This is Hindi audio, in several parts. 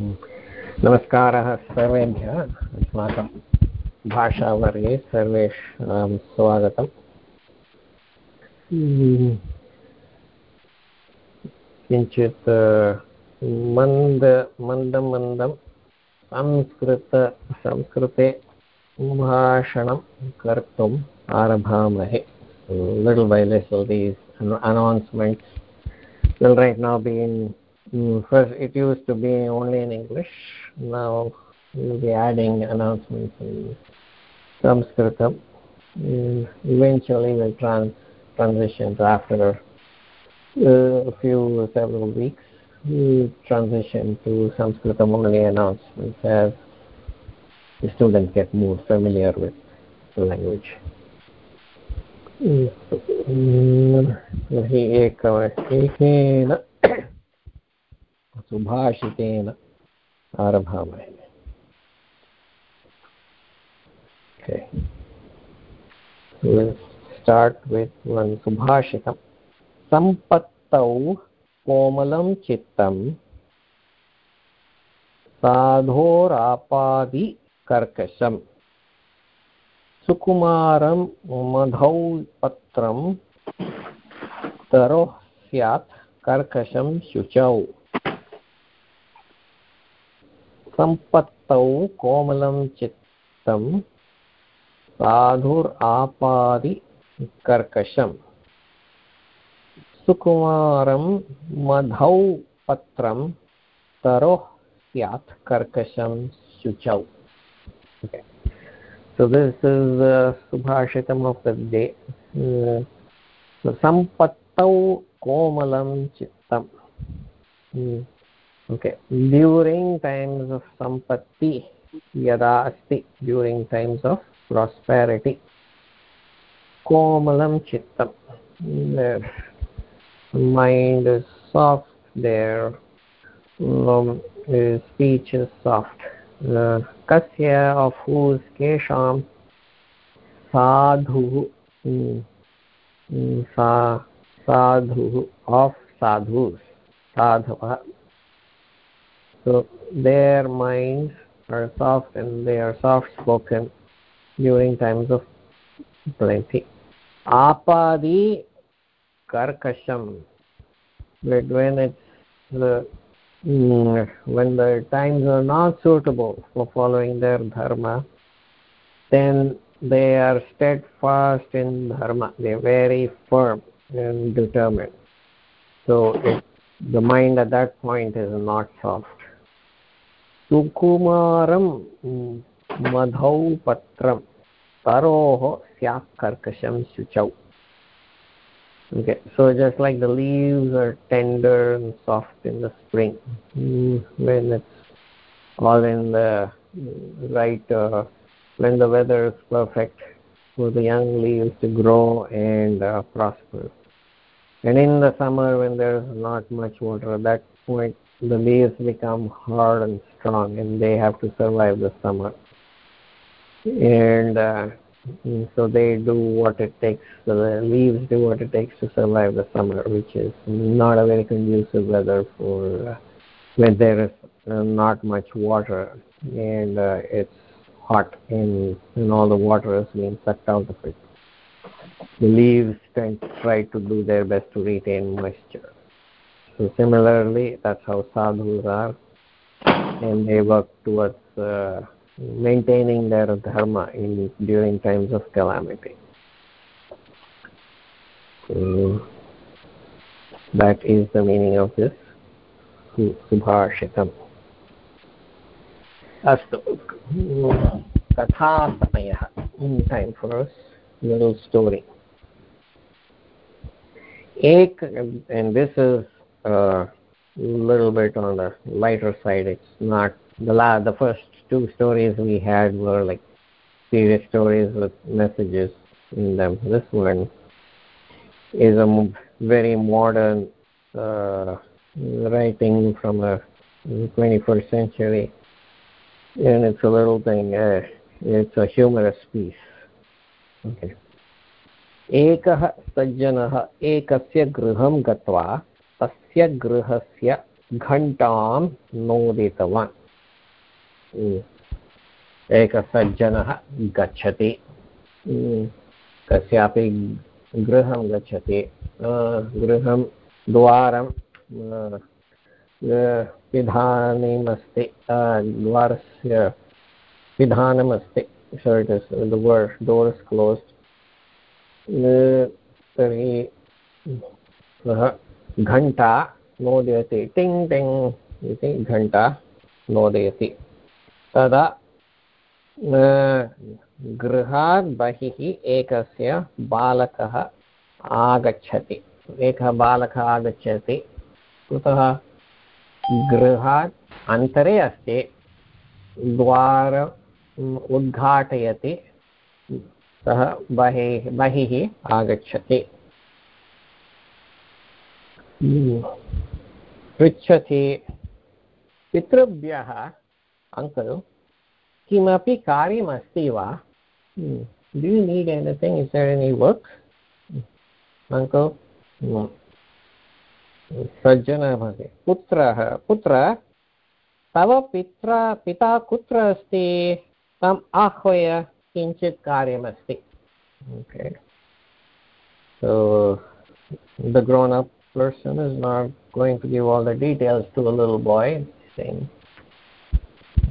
नमस्कारः सर्वेभ्यः। अस्माकं भाषावर्गे सर्वेषां स्वागतम्। किञ्चित् मन्द मन्दं मन्दं संस्कृत संस्कृते भाषणं कर्तुम् आरभामहे। Little by little will right now be in mm, first it used to be only in english now we'll be adding announcements in sanskritam mm, eventually we'll trans transition to after uh, a few several weeks we transition to sanskritam only announcements as the students get more familiar with the language तर्हि एक एकेन सुभाषितेन आरभामहे। Start with one, subhashitam. सम्पत्तौ कोमलं चित्तं साधोरापादिकर्कशम् सुकुमारं मधौ पत्रं तरोः स्यात् कर्कशं शुचौ सम्पत्तौ कोमलं चित्तं साधुरापादिकर्कशम् सुकुमारं मधौ पत्रं तरोः स्यात् कर्कशं शुचौ subhashitam of the day uh, so sampattau komalam chittam mm. okay. During times of sampatti yadaasti, during times of prosperity. Komalam chittam. The mind is soft there. Um, speech is soft. The kasya of whose kesham? Sadhu. Hmm. Hmm, sa sadhu of sadhus. Sadhava so their minds are soft and they are soft spoken during times of plenty apadi karkasham when it's the Mm, when the times are not suitable for following their dharma, then they are steadfast in dharma. They are very firm and determined. So the mind at that point is not soft. Sukumaram madhau patram taroho syak karkasham shuchau okay so just like the leaves are tender and soft in the spring. Mm, when it's all in the right uh, when the weather is perfect for the young leaves to grow and uh, prosper. And in the summer when there's not much water at that point the leaves become hard and strong and they have to survive the summer. And uh, so they do what it takes the leaves do what it takes to survive the summer which is not a very conducive weather for uh, when there is uh, not much water. And uh, it's hot and, and all the water is being sucked out of it. The leaves tend try to do their best to retain moisture so similarly that's how sadhus are and they work towards uh, maintaining their dharma in during times of calamity so that is the meaning of this subhashitam अस्तु कथासमयः time for us little story ek and this is a little bit on the lighter side it's not the la the first two stories we had were like serious stories with messages in them. This one is a very modern uh, writing from a 21st century, and it's a little thing. Uh, it's a humorous piece. Okay. एकः सज्जनः एकस्य गृहं गत्वा तस्य गृहस्य घण्टां नोदितवान्। एकः सज्जनः गच्छति। कस्यापि गृहं गच्छति। गृहं द्वारं पिधानमस्ति। द्वारस्य पिधानमस्ति। So it is तर्हि सः घण्टा नोदयति। टिङ् टिङ् इति घण्टा नोदयति। तदा गृहात् बहिः एकस्य बालकः आगच्छति। एकः बालकः आगच्छति। कुतः? गृहात् अन्तरे अस्ति। द्वार उद्घाटयति। सः बहिः बहिः आगच्छति। पृच्छति। पितृभ्यः अङ्कल् किमपि कार्यमस्ति वा? Do you need anything is there any work uncle सज्जनः भवति पुत्रः पुत्र तव पित्रा पिता कुत्र अस्ति तम् आह्वय किञ्चित् कार्यमस्ति okay. So, the grown up person is not going to give all the details to a little boy, saying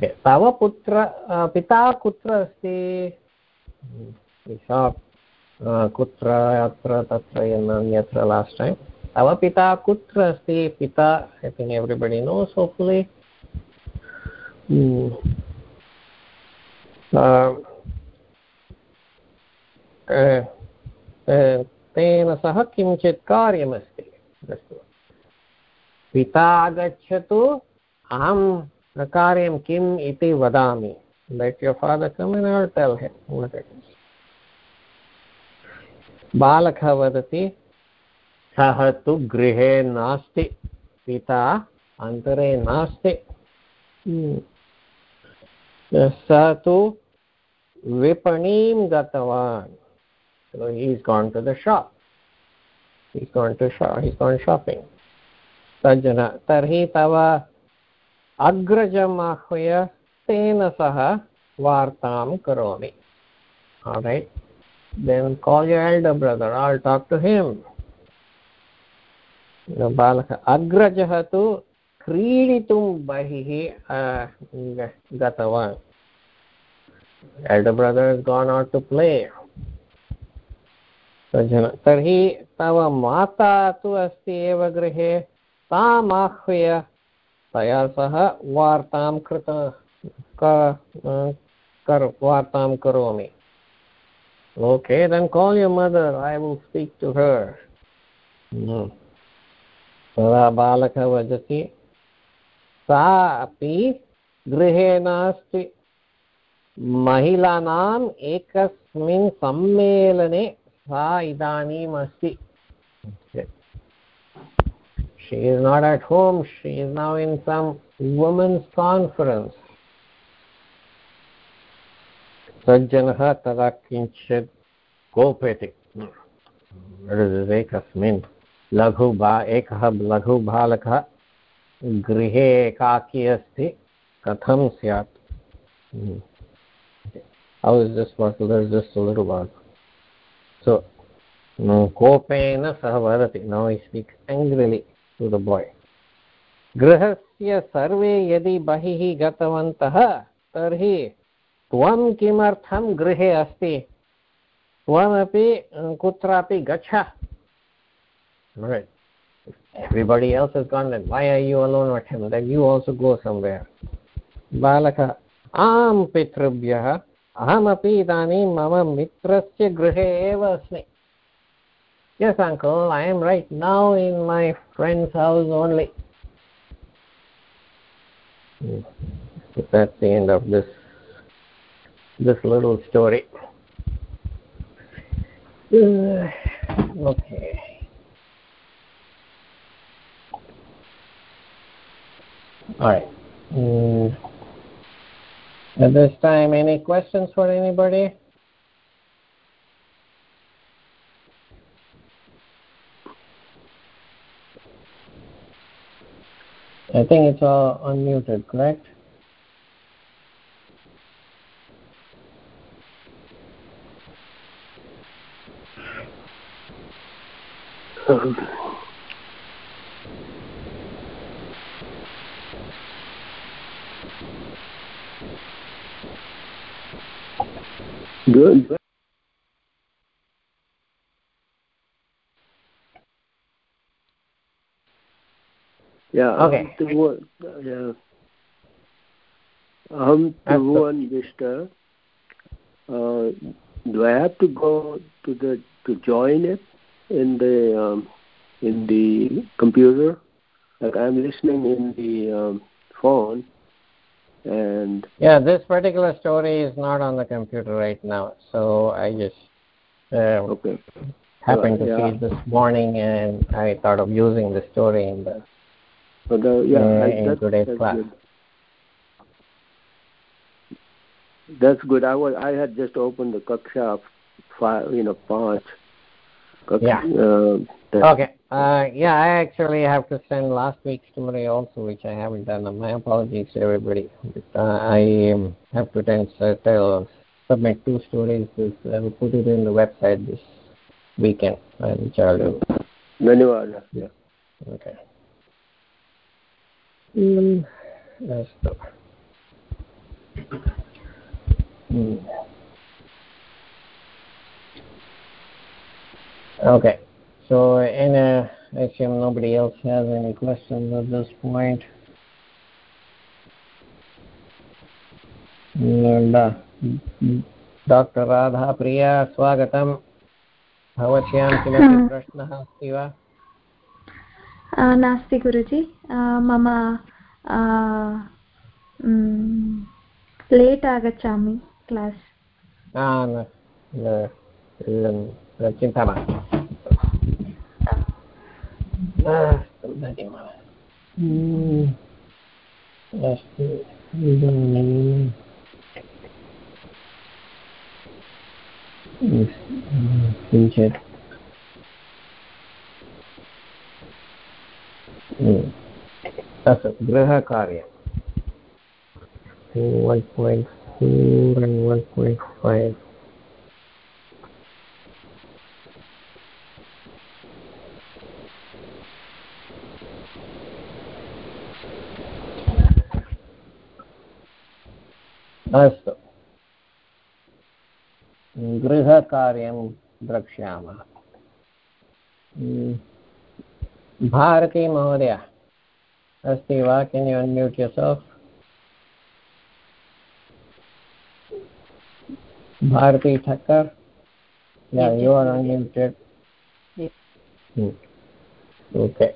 तव पुत्र पिता कुत्र अस्ति सा कुत्र अत्र तत्र अन्यत्र लास्ट् टैम् तव पिता कुत्र अस्ति पिता I think everybody knows hopefully तेन सह किञ्चित् कार्यमस्ति पिता आगच्छतु, अहं कार्यं किम् इति वदामि। Let your father come in or tell बालकः वदति, सः तु गृहे नास्ति। पिता अन्तरे नास्ति। सः तु विपणीं गतवान्। He's gone to shop he's gone shopping सज्जन तर्हि तव अग्रजम् आहूय तेन सह वार्तां करोमि alright then call your elder brother i'll talk to him बालकः अग्रजः तु क्रीडितुं बहिः गतवान् elder brother has gone out to play तर्हि तव माता तु अस्ति एव गृहे। ताम् आहूय तया सह वार्तां कृत वार्तां करोमि। Okay then call you mother I will speak to her तदा बालकः वदति, सा अपि गृहे नास्ति। महिलानाम् एकस्मिन् सम्मेलने सा इदानीम् अस्ति she is not at home she is now in some women's conference सज्जनः तदा किञ्चित् कोपयति एकस्मिन् लघु बा एकः लघु बालकः गृहे एकाकी अस्ति कथं स्यात् How is this So, कोपेन सः वदति now I speak angrily to the boy गृहस्य सर्वे यदि बहिः गतवन्तः तर्हि त्वं किमर्थं गृहे अस्ति त्वमपि कुत्रापि गच्छ everybody else has gone then why are you alone with him then you also go somewhere बालकः आं पितृभ्यः अहमपि इदानीं मम मित्रस्य गृहे एव अस्मि yes uncle i am right now in my friend's house only so that's the end of this this little story okay all right mm. At this time, any questions for anybody? I think it's all unmuted, correct? Um, Good. Yeah. Okay. Yeah. Aham Tribhuvan Vishta. Uh, do I have to go to the to join it in the um, in the computer? Like I'm listening in the um, phone, and yeah, this particular story is not on the computer right now, so I just uh, okay happened Uh, to yeah. see it this morning, and I thought of using the story in the so the, yeah uh, I, in that, today's that's class. good. That's good. I was I had just opened the Kaksha five, you know, પાંચ. Kak- Yeah. Uh, that- Okay. Uh, yeah, I actually have to send last week's story also, which I haven't done. My apologies to everybody. But, uh, I um, have to then set- tell, submit two stories. This, I will put it in the website this weekend, uh, which I'll do. धन्यवाद yeah. Okay. Mm, अस्तु Mm. So, and uh, I assume nobody else has any questions at this point. Doctor Radha Priya स्वागतं भवत्यां किमपि प्रश्नः अस्ति वा नास्ति गुरुजि मम लेट् आगच्छामि क्लास् चिन्ता मास्तु अस्तु धन्यवादः हम्म, अस्तु इदानीं किञ्चित् हम्म, अस्तु गृहकार्यं one point four and one point five. अस्तु गृहकार्यं द्रक्ष्यामः भारती महोदय अस्ति वा can you unmute yourself Bharati Thakkar? Yeah, Yes, you are yes, unmuted. Yes. Hmm. Okay.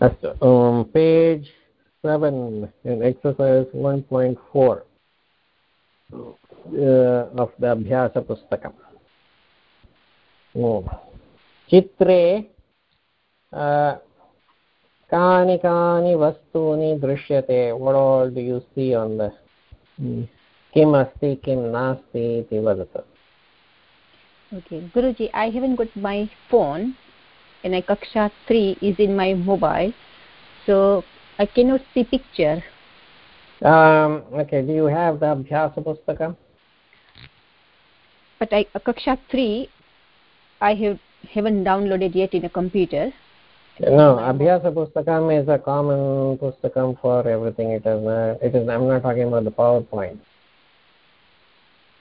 Astu. Um, page 7 in exercise 1.4 uh, Abhyasa Pustakam. Oh. चित्रे uh, कानि कानि वस्तूनि दृश्यते all do you see on the hmm. किम् अस्ति किं नास्ति इति वदतु I haven't got my phone and I Kaksha 3 is in my mobile, so I cannot see picture. Um, okay do you have the abhyasa pustakam But I Kaksha 3 I have haven't downloaded yet in a computer. no abhyasa pustakam is a common pustakam for everything. It is not, it is i'm not talking about the powerpoint.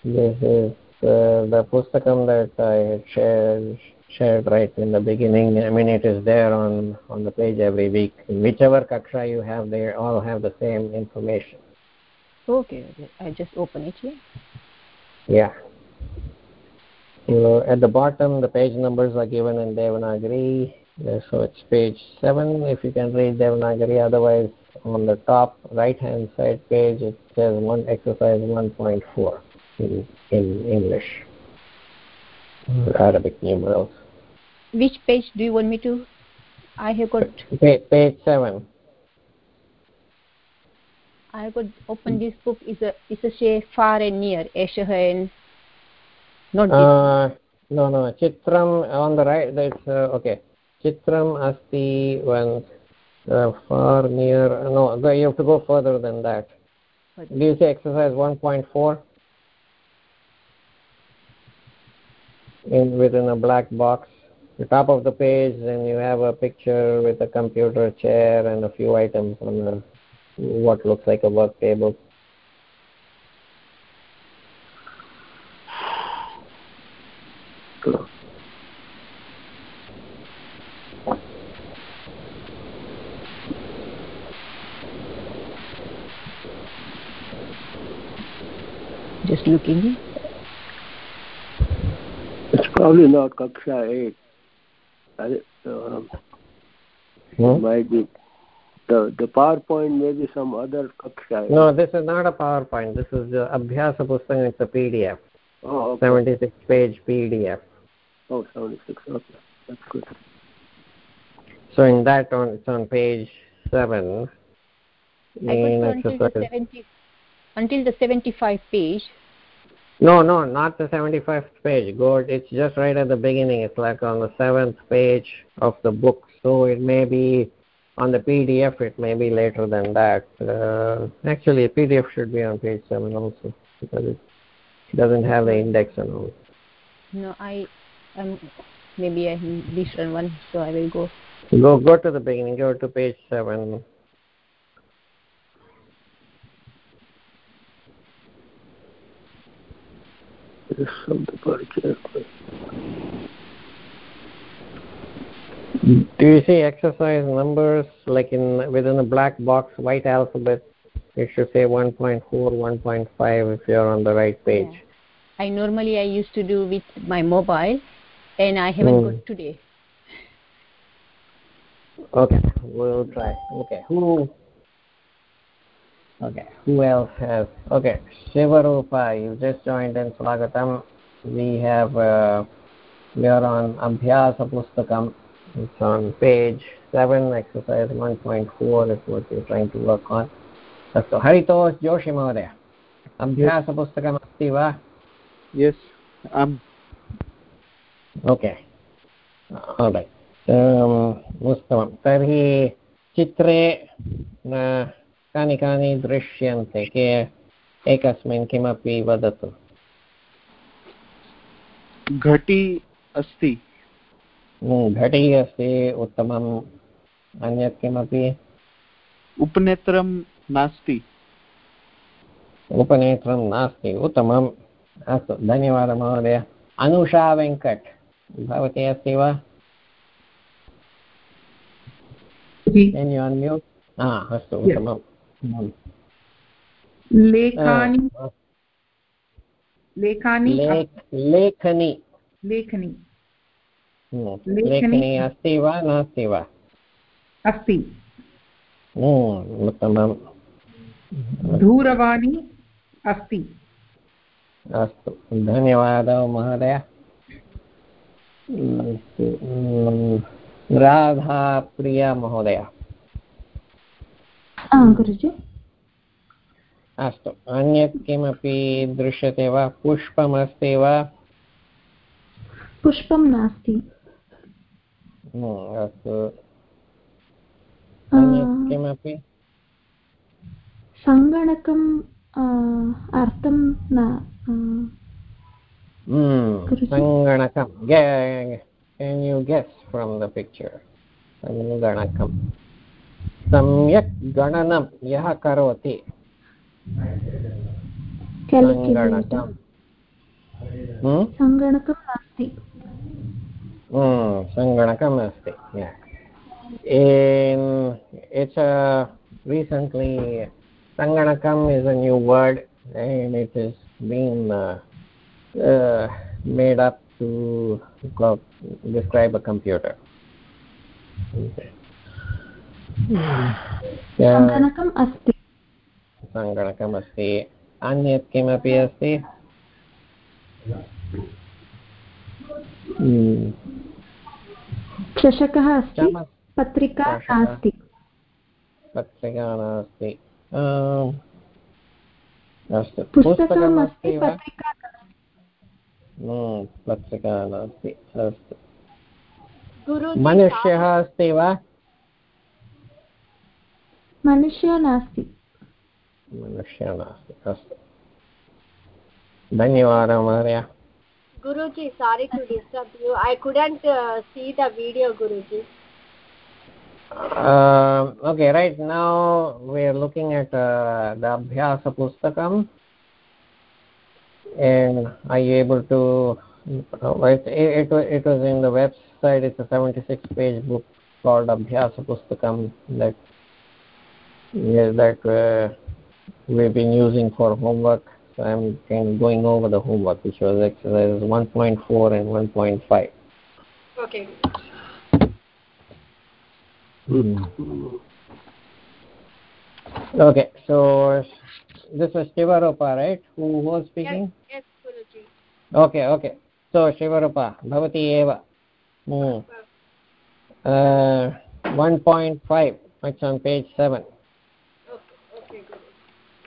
This is uh, the pustakam that i had shared shared right in the beginning i mean it is there on on the page every week In whichever kaksha you have they all have the same information Okay. I just open it here. Yeah. So at the bottom, the page numbers are given in Devanagari. So it's page 7 if you can read Devanagari. Otherwise, on the top right-hand side page, it says one exercise 1.4 in, in English. Arabic numerals. Which page do you want me to? I have got Pa- page 7. I have got open this book is a is a say far and near Ashah and not. Uh, no, no. Chitram on the right. That's uh, okay. Chitram asti one. uh, far near no you have to go further than that do you say exercise 1.4 in within a black box the top of the page then you have a picture with a computer chair and a few items on the, what looks like a work table. Just looking it's probably not kaksha 8 uh, hmm? might be the the powerpoint may be some other kaksha no this is not a powerpoint. This is the abhyasa pustak it's a pdf. Oh okay. 76 page pdf. Oh 76 okay. That's good. So in that on it's on page 7 in until the 70 until the 75 page no no not the 75th page. Go it's just right at the beginning. It's like on the seventh page of the book. So it may be on the pdf it may be later than that. Uh, actually a pdf should be on page 7 also because it doesn't have the index and all. No i um maybe i missed one so i will go. Go go to the beginning go to page 7 Do you see exercise numbers like in within a black box, white alphabet? It should say 1.4, 1.5 if you're on the right page. Yeah. I normally I used to do with my mobile, and I haven't hmm. got today. Okay, we'll try. Okay, who okay who else has okay shivarupa you just joined in swagatam we have uh, we are on abhyasa pustakam it's on page 7 exercise 1.4 is what we're trying to work on अस्तु हरितोष जोषि महोदय अभ्यासपुस्तकमस्ति वा यस् आम् ओके उत्तमं तर्हि चित्रे कानि कानि दृश्यन्ते के एकस्मिन् किमपि वदतु। घटी अस्ति। घटी अस्ति उत्तमम् अन्यत् किमपि? उपनेत्रं नास्ति। उपनेत्रं नास्ति उत्तमम्। अस्तु धन्यवादः महोदय। अनुषा वेङ्कट् भवती अस्ति वा? अस्तु उत्तमम्। लेखानि। लेखानि? लेखनी। लेखनी। लेखनी? अस्ति वा नास्ति वा? अस्ति। उत्तमं दूरवाणी अस्ति। अस्तु धन्यवादः महोदय। राधाप्रिया महोदय। गुरुजि. अस्तु. अन्यत् किमपि दृश्यते वा? पुष्पमस्ति वा? पुष्पं नास्ति. अस्तु. किमपि? सङ्गणकम् अर्थं न सङ्गणकं. Can you guess from the picture? सङ्गणकं सम्यक् गणनं यः करोति। सङ्गणकम् अस्ति। It's recently सङ्गणकम् is a new word and it is been made up to describe a computer सङ्गणकम् अस्ति। सङ्गणकम् अस्ति। अन्यत् किमपि अस्ति? चषकः अस्ति पत्रिका नास्ति। पत्रिका नास्ति। अस्तु। पुस्तकम् अस्ति पत्रिका नास्ति। अस्तु। मनुष्यः अस्ति वा? मनुष्यो नास्ति मनुष्यः नास्ति अस्तु धन्यवादः महोदय Guruji, sorry to disturb you. I couldn't uh, see the video, Guruji. Uh, okay, right now we are looking at uh, the Abhyasa Pustakam. And are you able to? Uh, it, it, it was in the website. It's a 76 page book called Abhyasa Pustakam that, yeah, that uh, we've been using for homework. So I'm kind of going over the homework, which was exercises 1.4 and 1.5. Okay. Mm. Okay, so this was Shivarupa, right? Who was speaking? Yes, Guruji. Okay, okay. So Shivarupa, Bhavati Eva. Mm. Uh, 1.5, it's on page 7.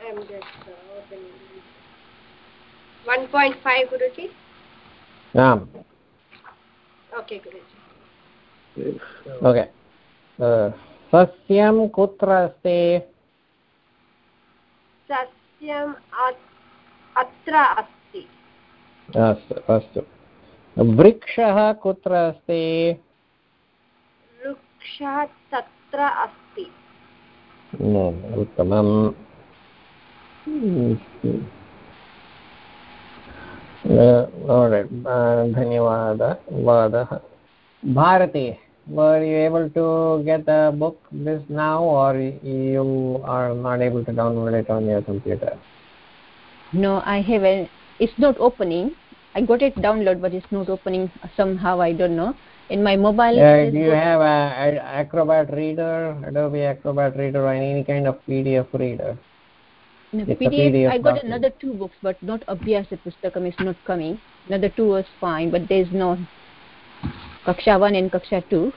I'm just uh, opening. 1.5, Guruji. Naam. Okay, Guruji. Okay. Uh, सस्यं कुत्र अस्ति सस्यम् अ- अत्र अस्ति अस्तु अस्तु वृक्षः कुत्र अस्ति वृक्षः तत्र अस्ति Mm, उत्तमम् धन्यवादः वादः Bharati were you able to get the book this now or you are not able to download it on your computer no i haven't it's not opening i got it download but it's not opening somehow i don't know in my mobile uh, it do you got- have a, a acrobat reader adobe acrobat reader or any kind of pdf reader No, a PDF, PDF I got document. another two books, but not Abhyasa Pustakam is not coming. Another two was fine, but there's no Kaksha 1 and Kaksha 2.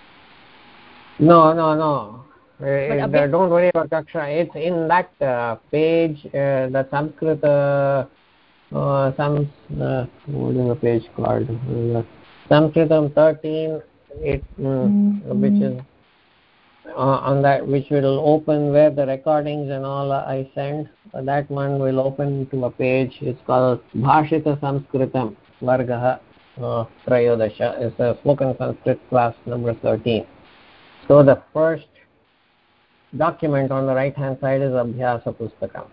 No, no, no. Uh, But uh, don't worry about Kaksha. It's in that uh, page, uh, the Sanskrit, uh, uh, some, uh, what is the page called? Uh, Sanskritam 13, it, mm, which is uh, on that, which will open where the recordings and all uh, I send. That one will open to a page. It's called Bhashita Sanskritam Vargaha uh, Trayodasha. It's a spoken Sanskrit class number 13. So the first document on the right hand side is Abhyasa Pustakam.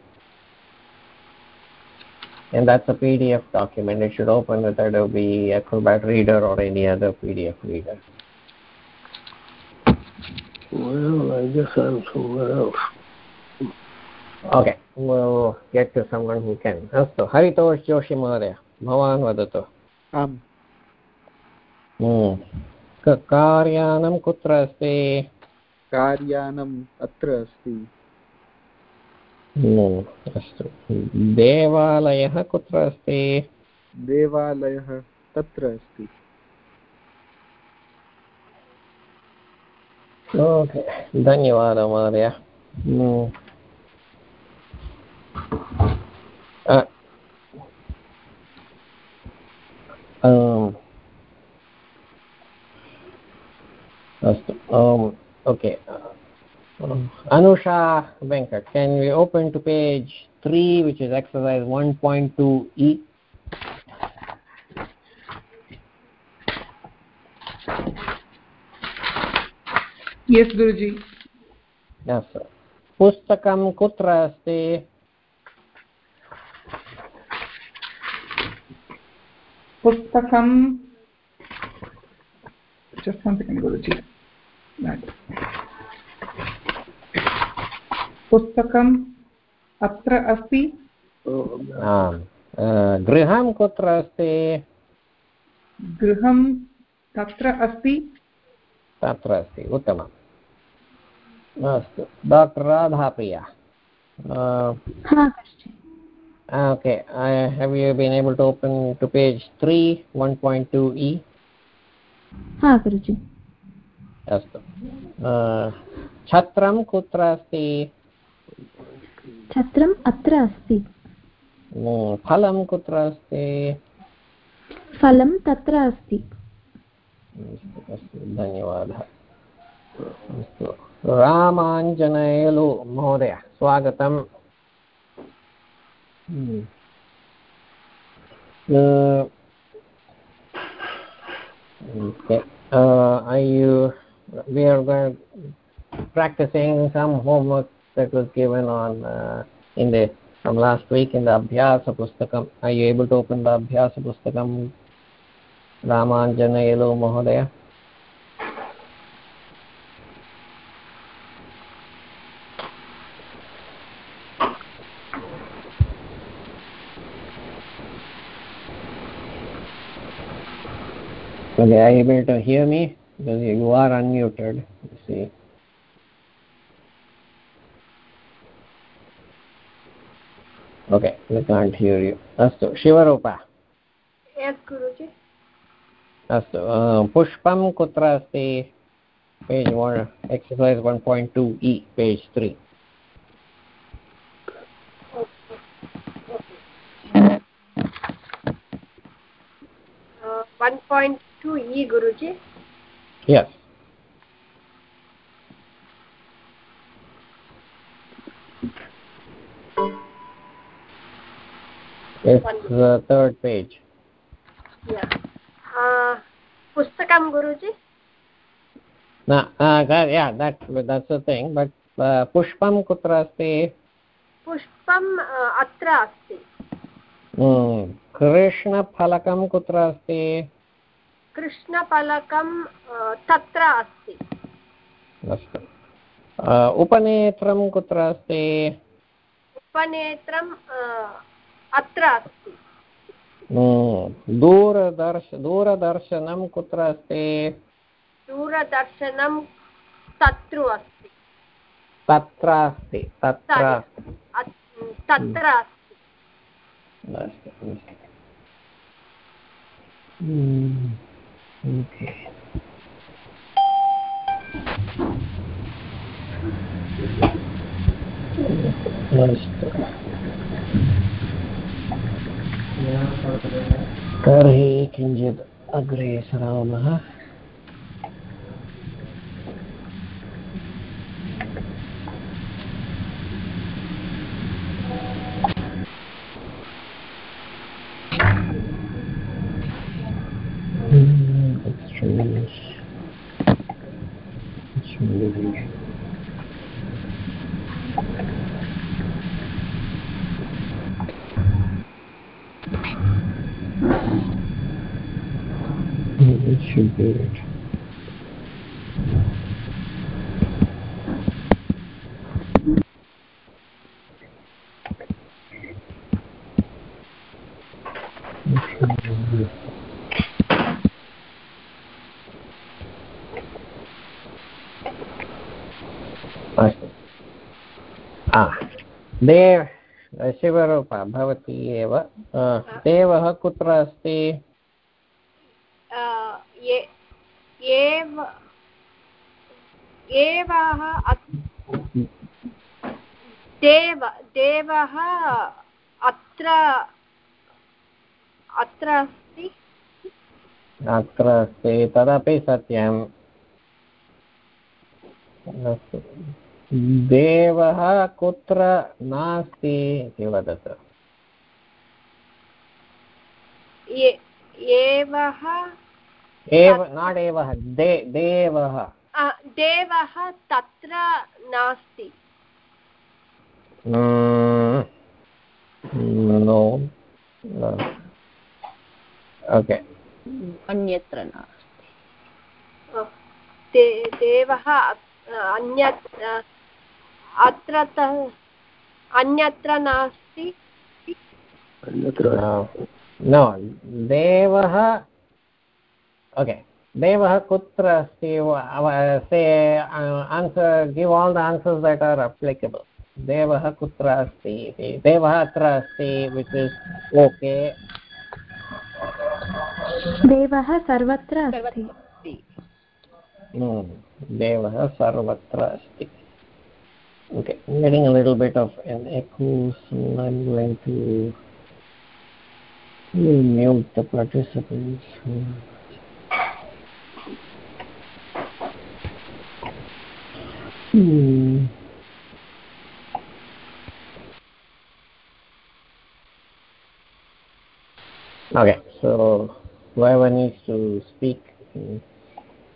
And that's a PDF document. It should open with Adobe Acrobat Reader or any other PDF reader. Well, I guess I'm somewhere else. Okay, we'll get to someone who अस्तु हरितोष जोशी महोदय भवान् वदतु आम् कार्यानं कुत्र अस्ति कार्यानम् अत्र अस्ति अस्तु देवालयः कुत्र अस्ति देवालयः तत्र अस्ति ओके धन्यवादः महोदय हम्म। अ, आम्. अस्तु आम् okay Anusha Venkat, can we open to page 3, which is exercise 1.2e? yes guruji Yes, sir. पुस्तकं कुत्र अस्ति पुस्तकं just one second guruji. पुस्तकम् अत्र अस्ति। गृहं कुत्र अस्ति? गृहं तत्र अस्ति। तत्र अस्ति उत्तमम्। अस्तु डाक्टर् राधाप्रिया। कश्चित् okay. I, have you been able to open to page 3 1.2e हा गुरुजि। अस्तु। छत्रं कुत्र अस्ति? छत्रम् अत्र अस्ति। फलं कुत्र अस्ति? फलं तत्र अस्ति अस्तु धन्यवादः। अस्तु। रामाञ्जनेयलु महोदय स्वागतम्. Uh, okay. Uh, are you? We are going practicing some homework that was given on uh, in the from last week in the Abhyasa Pustakam. Are you able to open the Abhyasa Pustakam? Ramanjanayalo Mahodaya. Okay, are you able to hear me? Because you are unmuted. You see. Okay, we can't hear you. अस्तु शिवरूपा यस् गुरुजि अस्तु पुष्पं कुत्र अस्ति page one exercise one point two इ पेज् त्री one point two E Guruji Yes. It's the third page. पुस्तकं guruji Na, uh, that, yeah, that, that's the thing. But uh, pushpam kutra asti? पुष्पम् अत्र अस्ति Hmm. कृष्णफलकं कुत्र अस्ति कृष्णफलकं तत्र अस्ति। अस्तु। उपनेत्रं कुत्र अस्ति? उपनेत्रम् अत्र अस्ति. दूरदर्श दूरदर्शनं कुत्र अस्ति? दूरदर्शनं तत्र अस्ति तत्र अस्ति। तत्र तत्र अस्ति। अस्तु. Hmm. Okay. तर्हि किञ्चित् अग्रे सरामः Hmm, that's strange. It's really- Hmm, It should be it. It should be it. अस्तु आ देव शिवरूप भवती एव। देवः कुत्र अस्ति? देव देवः अत्र अत्र अस्ति? अत्र अस्ति तदपि सत्यम्। अस्तु। देवः कुत्र नास्ति इति वदतु। एवः एव नाट् एवः दे देवः। देवः तत्र नास्ति। नो ओके अन्यत्र नास्ति। देवः अ- अन्यत् अ, अत्र त- अन्यत्र नास्ति? अन्यत्र no देवः okay देवः कुत्र अस्ति? Say answer give all the answers that are applicable देवः कुत्र अस्ति इति। देवः अत्र अस्ति विच् इस् ओके देवः सर्वत्र अस्ति। अस्ति। देवः सर्वत्र अस्ति। Okay I'm getting a little bit of an echo so I'm going to mute the participants Hmm. Okay, so whoever needs to speak,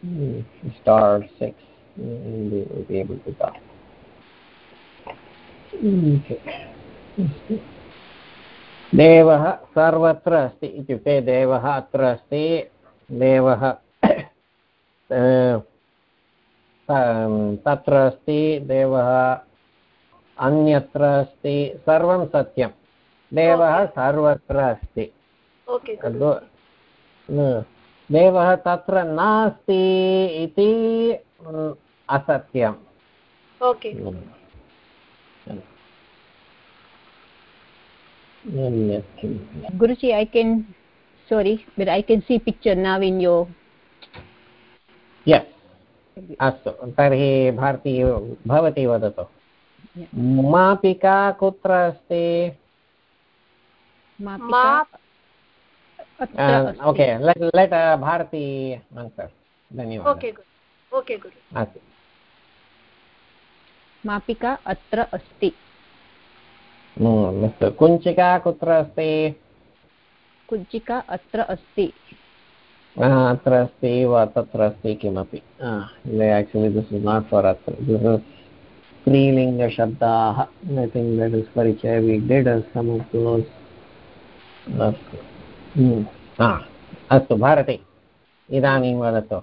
mm, star six, they will be able to talk. Okay. देवः सर्वत्र अस्ति इत्युक्ते देवः अत्र अस्ति। देवः तत्र अस्ति। देवः अन्यत्र अस्ति। सर्वं सत्यं। देवः सर्वत्र अस्ति। देवः तत्र नास्ति इति असत्यम्। Okay Guruji, I can, sorry, but I can see picture now in your. Yes. अस्तु। तर्हि भारती भवती वदतु। मापिका कुत्र अस्ति? ओके लेट् भारती आन्सर् धन्यवादः। अस्तु। मापिका अत्र अस्ति। अस्तु कुञ्चिका कुत्र अस्ति? कुञ्चिका अत्र अस्ति। अत्र अस्ति वा तत्र अस्ति किमपि? Actually this is not for अत्र दिस् इस् स्त्रीलिङ्गशब्दाः. ऐ थिङ्क् देट् इस् परिचय. We did some of those अस्तु। अस्तु भारती। इदानीं वदतु।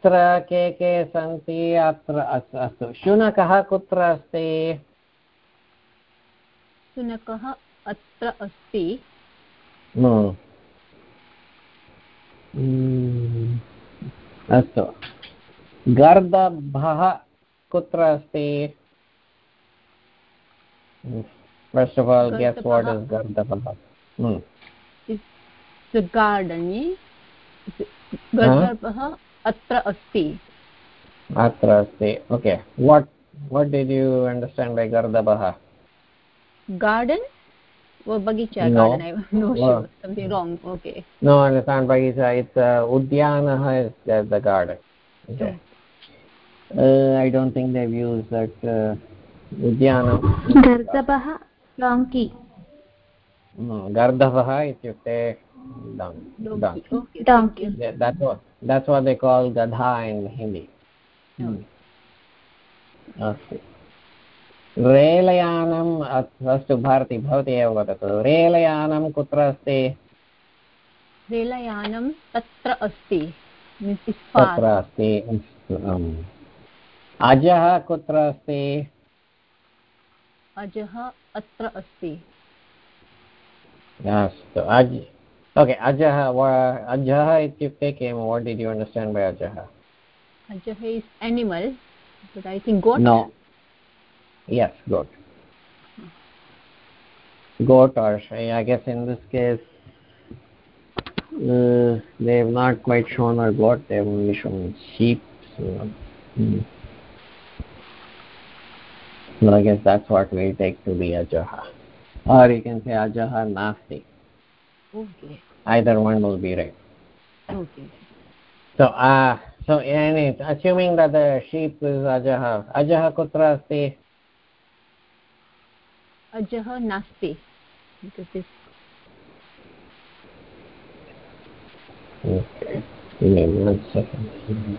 अत्र के के सन्ति अत्र अस्तु। शुनकः कुत्र अस्ति? शुनकः अत्र अस्ति। अस्तु। गर्दभः कुत्र अस्ति? First of all guess what is गर्दभः? Garden गर्दभः अत्र अस्ति अत्र अस्ति okay what what did you understand by गर्दभः garden बगीचा uh, uh, the garden okay uh, I don't think they've used that uh, udyanam that's what they call gadha in hindi अस्तु रेलयानम् अस्तु भारती भवती एव वदतु रेलयानं कुत्र अस्ति रेलयानं तत्र अस्ति तत्र अस्ति अजः कुत्र अस्ति अजः अत्र अस्ति अस्तु अज् okay ajah ajah ityukte came what did you understand by ajah ajah is animal but i think goat? No. Yes goat. Goat or i guess in this case uh, they have not quite shown a goat they have only shown sheep so, mm. so i guess that's what we take to be ajaha. Or you can say ajaha nasti. Okay either one will be right. Okay. So uh so any, assuming that the sheep is ajah ajah kutra asti? Ajah nasti. Because this okay. Give me one second.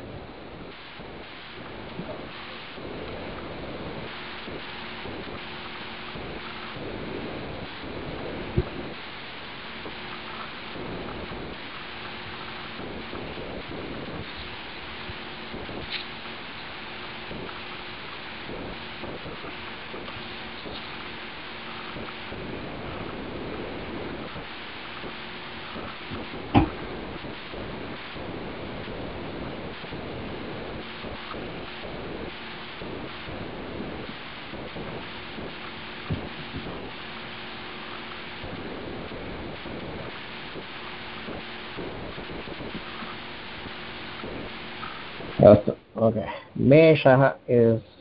मेषः is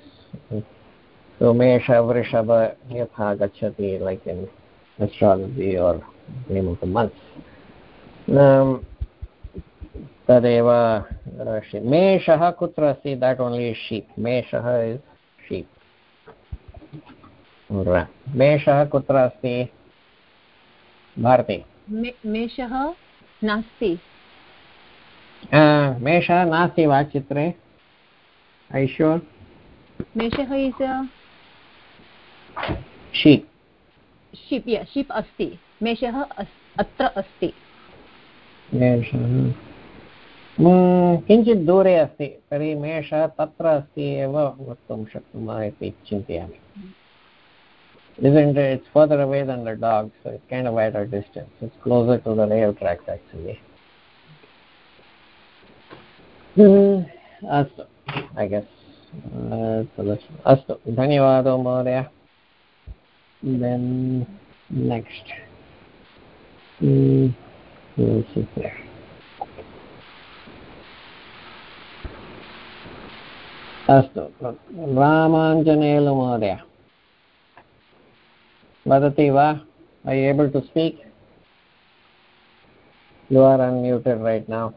so mesha vrishaba yatha gachati like in astrology or name of the month um, तदेव मेषः कुत्र अस्ति दट् ओन्लि शीप् मेषः इस् शीप् मेषः कुत्र अस्ति भारते मेषः नास्ति मेषः नास्ति वा चित्रे ऐश्वर् मेषः इस् शीप् शीप् य शीप् अस्ति मेषः अत्र अस्ति मेषः किञ्चित् दूरे अस्ति तर्हि मेषः तत्र अस्ति एव वक्तुं शक्नुमः इति चिन्तयामि Isn't it? It's further away than the dog, so it's kind of at a distance. It's closer to the rail tracks actually. अस्तु ऐ गेस् अस्तु धन्यवादः महोदय then next mm, we'll see there अस्तु रामाञ्जनेलु महोदय वदति वा I able to speak you are unmuted right now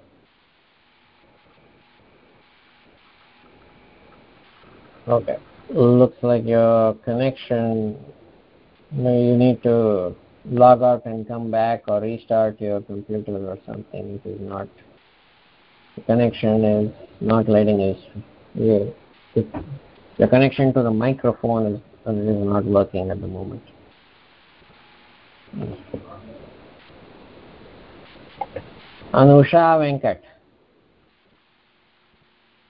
okay looks like your connection you need to log out and come back or restart your computer or something it is not the connection is not letting us yeah, the connection to the microphone is, is not working at the moment. Anusha Venkat.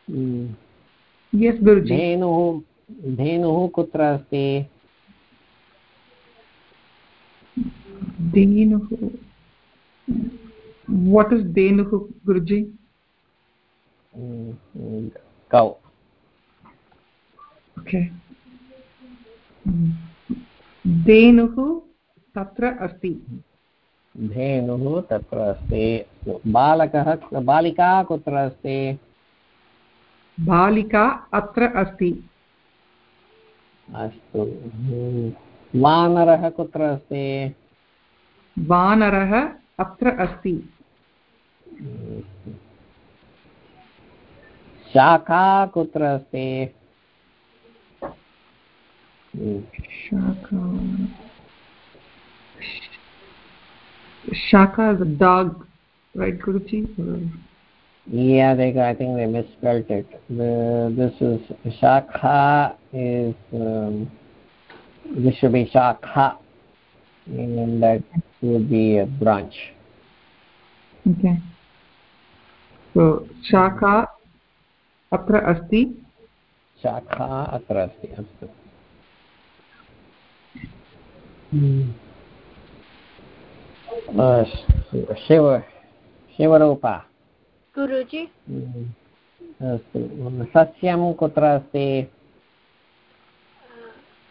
Hmm. Yes guruji. धेनुः धेनुः कुत्र अस्ति? धेनुः। What is धेनुः guruji? Cow okay. धेनुः तत्र अस्ति। धेनुः तत्र अस्ति। बालकः बालिका कुत्र अस्ति? बालिका अत्र अस्ति। अस्तु। वानरः कुत्र अस्ति? वानरः अत्र अस्ति। शाखा कुत्र अस्ति? Shaka. Shaka is a dog, right, Guruji? Yeah, they I think they misspelled it. The, this is Shakha is um, this should be Shakha, and that would be a branch. Okay. So Shaka अत्र अस्ति शाखा अत्र अस्ति अस्तु शिव शिवरूपा गुरुजि अस्तु सस्यं कुत्र अस्ति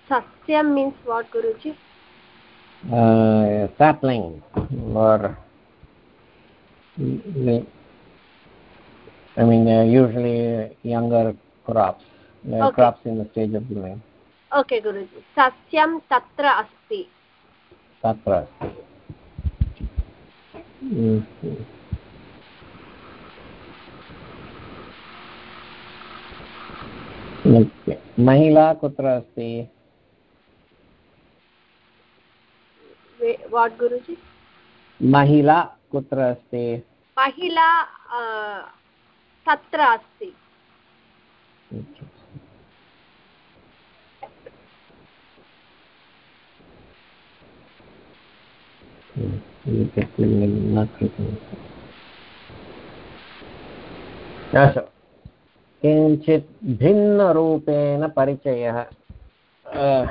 सस्यं means what Guruji I mean uh, usually younger crops uh, Okay. crops in the stage of growing okay Guruji सस्यं तत्र अस्ति तत्र अस्ति हम्म। महिला कुत्र अस्ति वाट् गुरुजि महिला कुत्र अस्ति महिला तत्र अस्ति न कृतम् अस्तु किञ्चित् भिन्नरूपेण परिचयः। अ,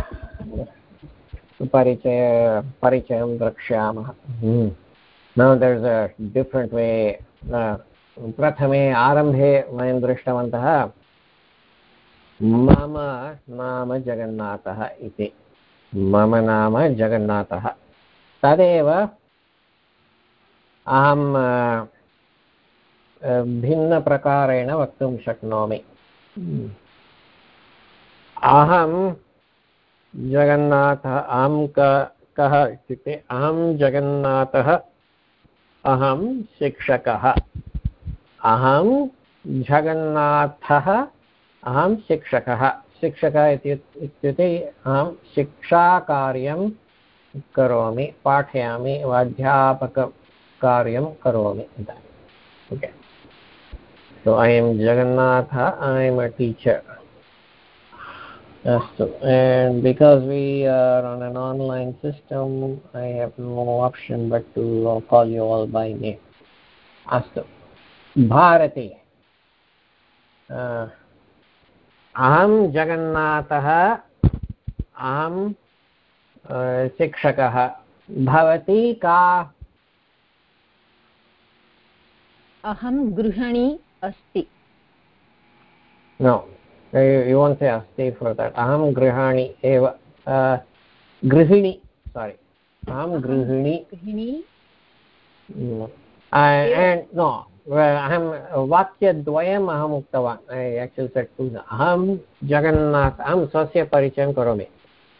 परिचय परिचयं द्रक्ष्यामः। न देर्स् अ डिफ्रेण्ट् वे प्रथमे आरम्भे वयं दृष्टवन्तः मम नाम जगन्नाथः इति। मम नाम जगन्नाथः। तदेव अहं भिन्नप्रकारेण वक्तुं शक्नोमि। अहं जगन्नाथः अहं क कः इत्युक्ते अहं जगन्नाथः अहं शिक्षकः। अहं जगन्नाथः अहं शिक्षकः। शिक्षकः इत्यु- इत्युक्ते अहं शिक्षाकार्यं करोमि पाठयामि वा अध्यापककार्यं करोमि। Okay. So i am jagannath i am a teacher astu and because we are on an online system i have no option but to call you all by name astu bharati uh, अहं जगन्नाथः अ, शिक्षकः भवती का अहं गृहिणी अस्ति। से अस्ति फ़र् देट् अहं गृहाणि एव गृहिणी सारि अहं गृहिणी अहं वाक्यद्वयम् अहम् उक्तवान् अहं जगन्नाथ अहं स्वस्य परिचयं करोमि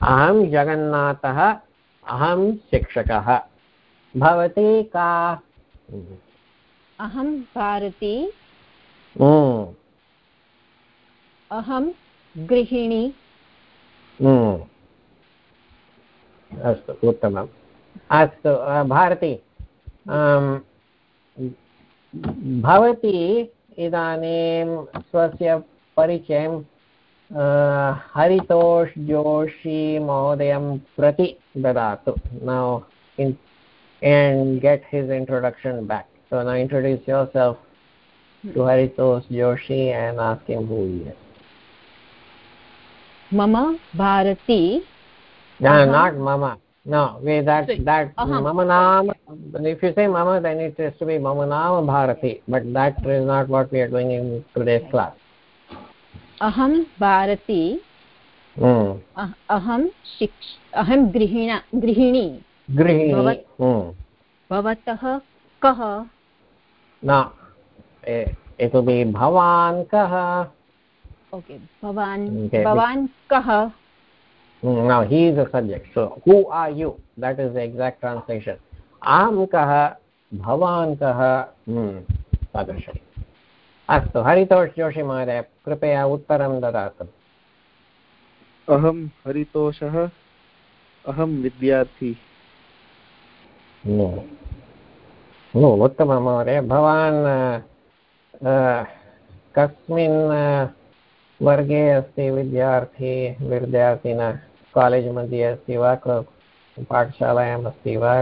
अहं जगन्नाथः अहं शिक्षकः भवती का अहं भारती अहं गृहिणी. अस्तु उत्तमम्। अस्तु भारती भवती इदानीं स्वस्य परिचयं हरितोष जोशी महोदयं प्रति ददातु। Now in and get his introduction back. So now introduce yourself. To haritos joshi and ask him who he is मम Bharti No, Uh-huh. not mama. No, we that Sorry. that Uh-huh. mama naam. If you say mama, then it has to be mama naam Bharati. But that is not what we are doing in today's class. Bharti Hmm. अह- शिक्ष अहं गृहिणा गृहिणी Hmm. भवतः कः. Eh, will be ओके भवान् भवान् कः Hmm, Now he is the subject. So who are you? That is the exact translation. Aham kaha. Bhavan kaha. Hmm. तादृशम् अस्तु हरितोष जोशी महोदय कृपया उत्तरं ददातु अहं हरितोषः अहं विद्यार्थी नो नो उत्तमं महोदय भवान् अ, अ, कस्मिन् वर्गे अस्ति विद्यार्थी विद्यार्थिनः कालेज् मध्ये अस्ति वा पाठशालायाम् अस्ति वा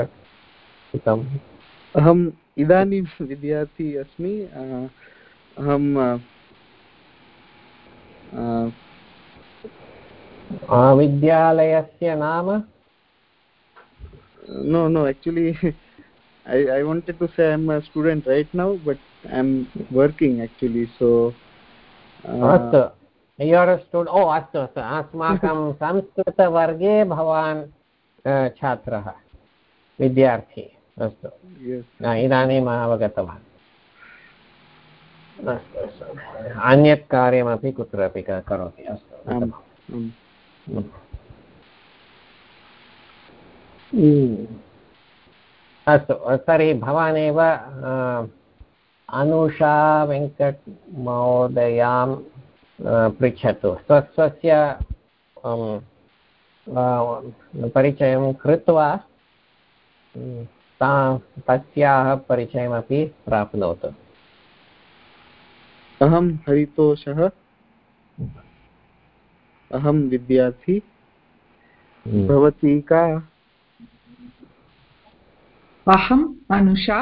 कथम् अहम् इदानीं विद्यार्थी अस्मि अहं विद्यालयस्य नाम? no no actually I, I wanted to say I'm a student right now but I'm working actually so uh, अस्तु। युर् स्टुड् ओ अस्तु अस्तु। अस्माकं संस्कृतवर्गे भवान् छात्रः विद्यार्थी। अस्तु। इदानीम् अवगतवान्। अन्यत् कार्यमपि कुत्रापि करोति। अस्तु आम्, उत्तमम्। आम्। Mm. अस्तु तर्हि भवान् एव अ, अनुषा वेङ्कट् महोदयां अ, पृच्छतु स्व स्वस्य परिचयं कृत्वा ता तस्याः परिचयमपि प्राप्नोतु। अहं हरितोषः। अहं विद्यार्थी. भवती का? अहम् अनुषा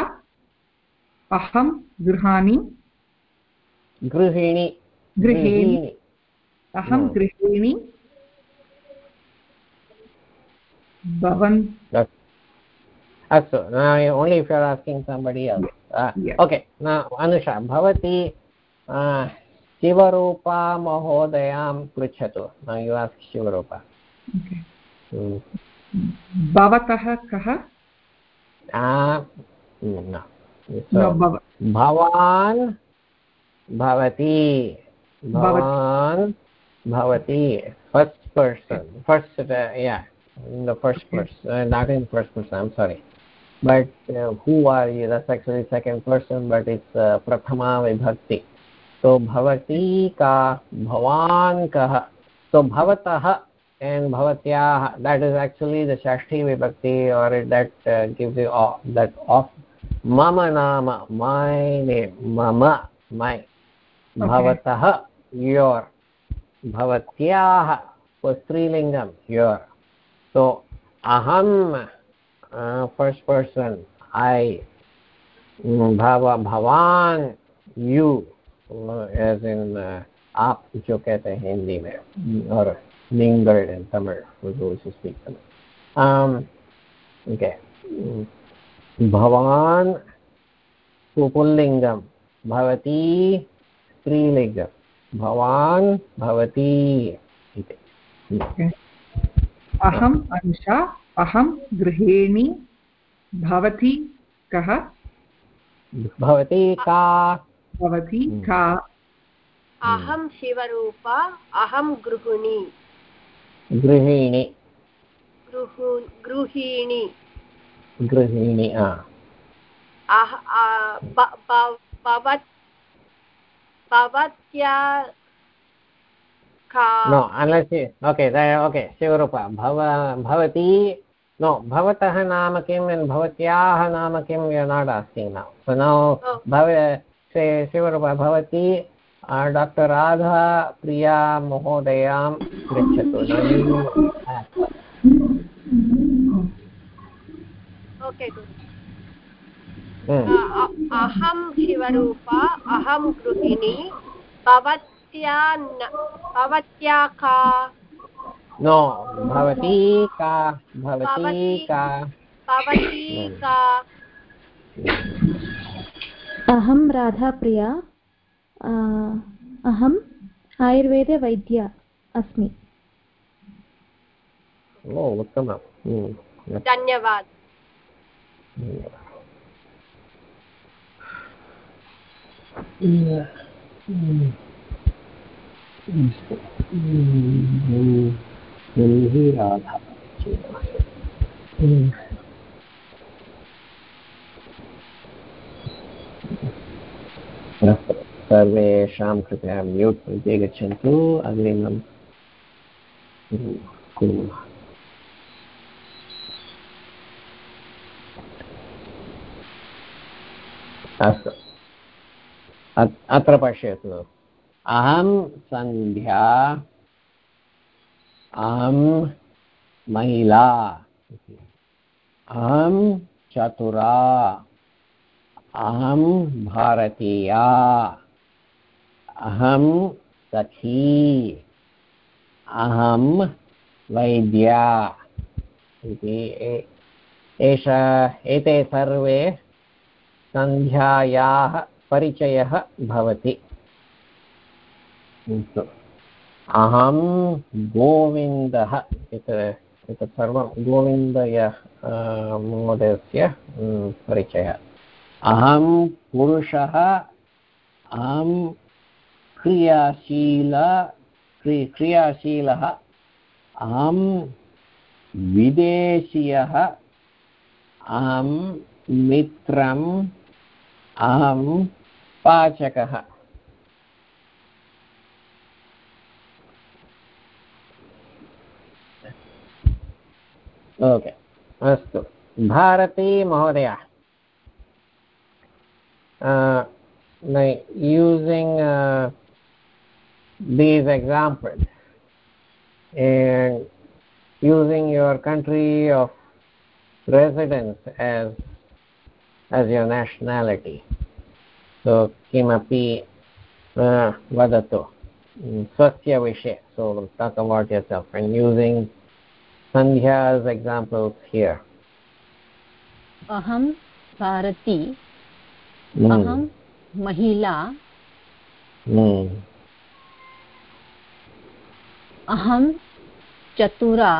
अहं गृहाणि गृहिणी गृहिणी अहं. गृहिणी भवन् अस्तु only if your asking somebody okay Anusha भवती शिवरूपा महोदयां पृच्छतु यु आस्क् शिवरूपा Okay. भवतः कः Ah, mm, no. No, So, भव भवान् भवति। भवान् भवति। First person first first person not in first person I am sorry but who are you this second person but it's प्रथमा विभक्ति सो भवती का भवान् कः सो भवतः and bhavatyah that is actually the shashti vibhakti or it, that uh, gives you off, that off mama nama my name mama my Okay. bhavatah your bhavatyah for strilingam your so aham uh, first person i mm, bhava bhavan you uh, as in uh, आप जो कहते हैं हिंदी में और lingered in Tamil for those speak Tamil. Um, okay. भवान् पुपुल्लिङ्गं भवती स्त्रीलिङ्गं भवान् भवती इति अहम् अनुषा अहं गृहिणी भवती कः भवती का भवती. का अहं शिवरूपा अहं गृहिणी गृहिणी। गृहु गृहिणी। गृहिणी भवत्या का unless you okay शिवरूपा। भव भवती no भवतः नाम किम् भवत्याः नाम now. So Oh. भव शिवरूपा भवती डाक्टर् राधा प्रिया महोदयां पृच्छतु अ- अहं शिवरूपा अहं गृहिणी भवत्या भवत्या का? no भवती का भवती भवती- का। भवती का। अहं राधाप्रिया अहम् आयुर्वेदवैद्या अस्मि oh उत्तमम् Hmm. Yes. धन्यवाद राधा सर्वेषां कृपया म्यूट् मध्ये गच्छन्तु। अग्रिमं कुर्मः। अस्तु। अत्र पश्यतु। अहं सन्ध्या, अहं महिला। अहं चतुरा, अहं भारतीया। अहं सखी। अहं वैद्या। इति एषा एते सर्वे सन्ध्यायाः परिचयः भवति। अहं गोविन्दः एतत् एतत् सर्वं गोविन्दय महोदयस्य परिचयः। अहं पुरुषः। अहं क्रियाशील क्रि क्रियाशीलः अहं विदेशीयः अहं मित्रम् अहं पाचकः। ओके अस्तु। भारती महोदय using uh, these examples. And using your country of residence as as your nationality. So kimapi uh, Vadato, mm, vadatu swasya vishe. So we'll talk about yourself and using sandhya's examples here. Aham sarati hmm. aham mahila. Hmm. अहं चतुरा।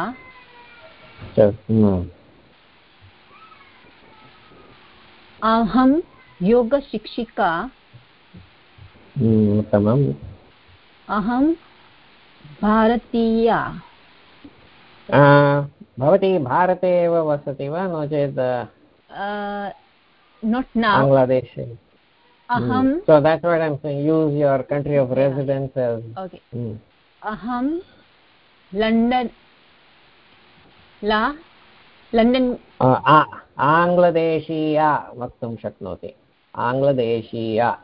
अहं योगशिक्षिका। उत्तमम् अहं भारतीया। भवती भारते एव वसति वा नो चेत् बाङ्ग्लादेशे? अहं use your country of residence अहं london. आ- आ- आङ्ग्लदेशीया वक्तुं शक्नोति आङ्ग्लदेशीया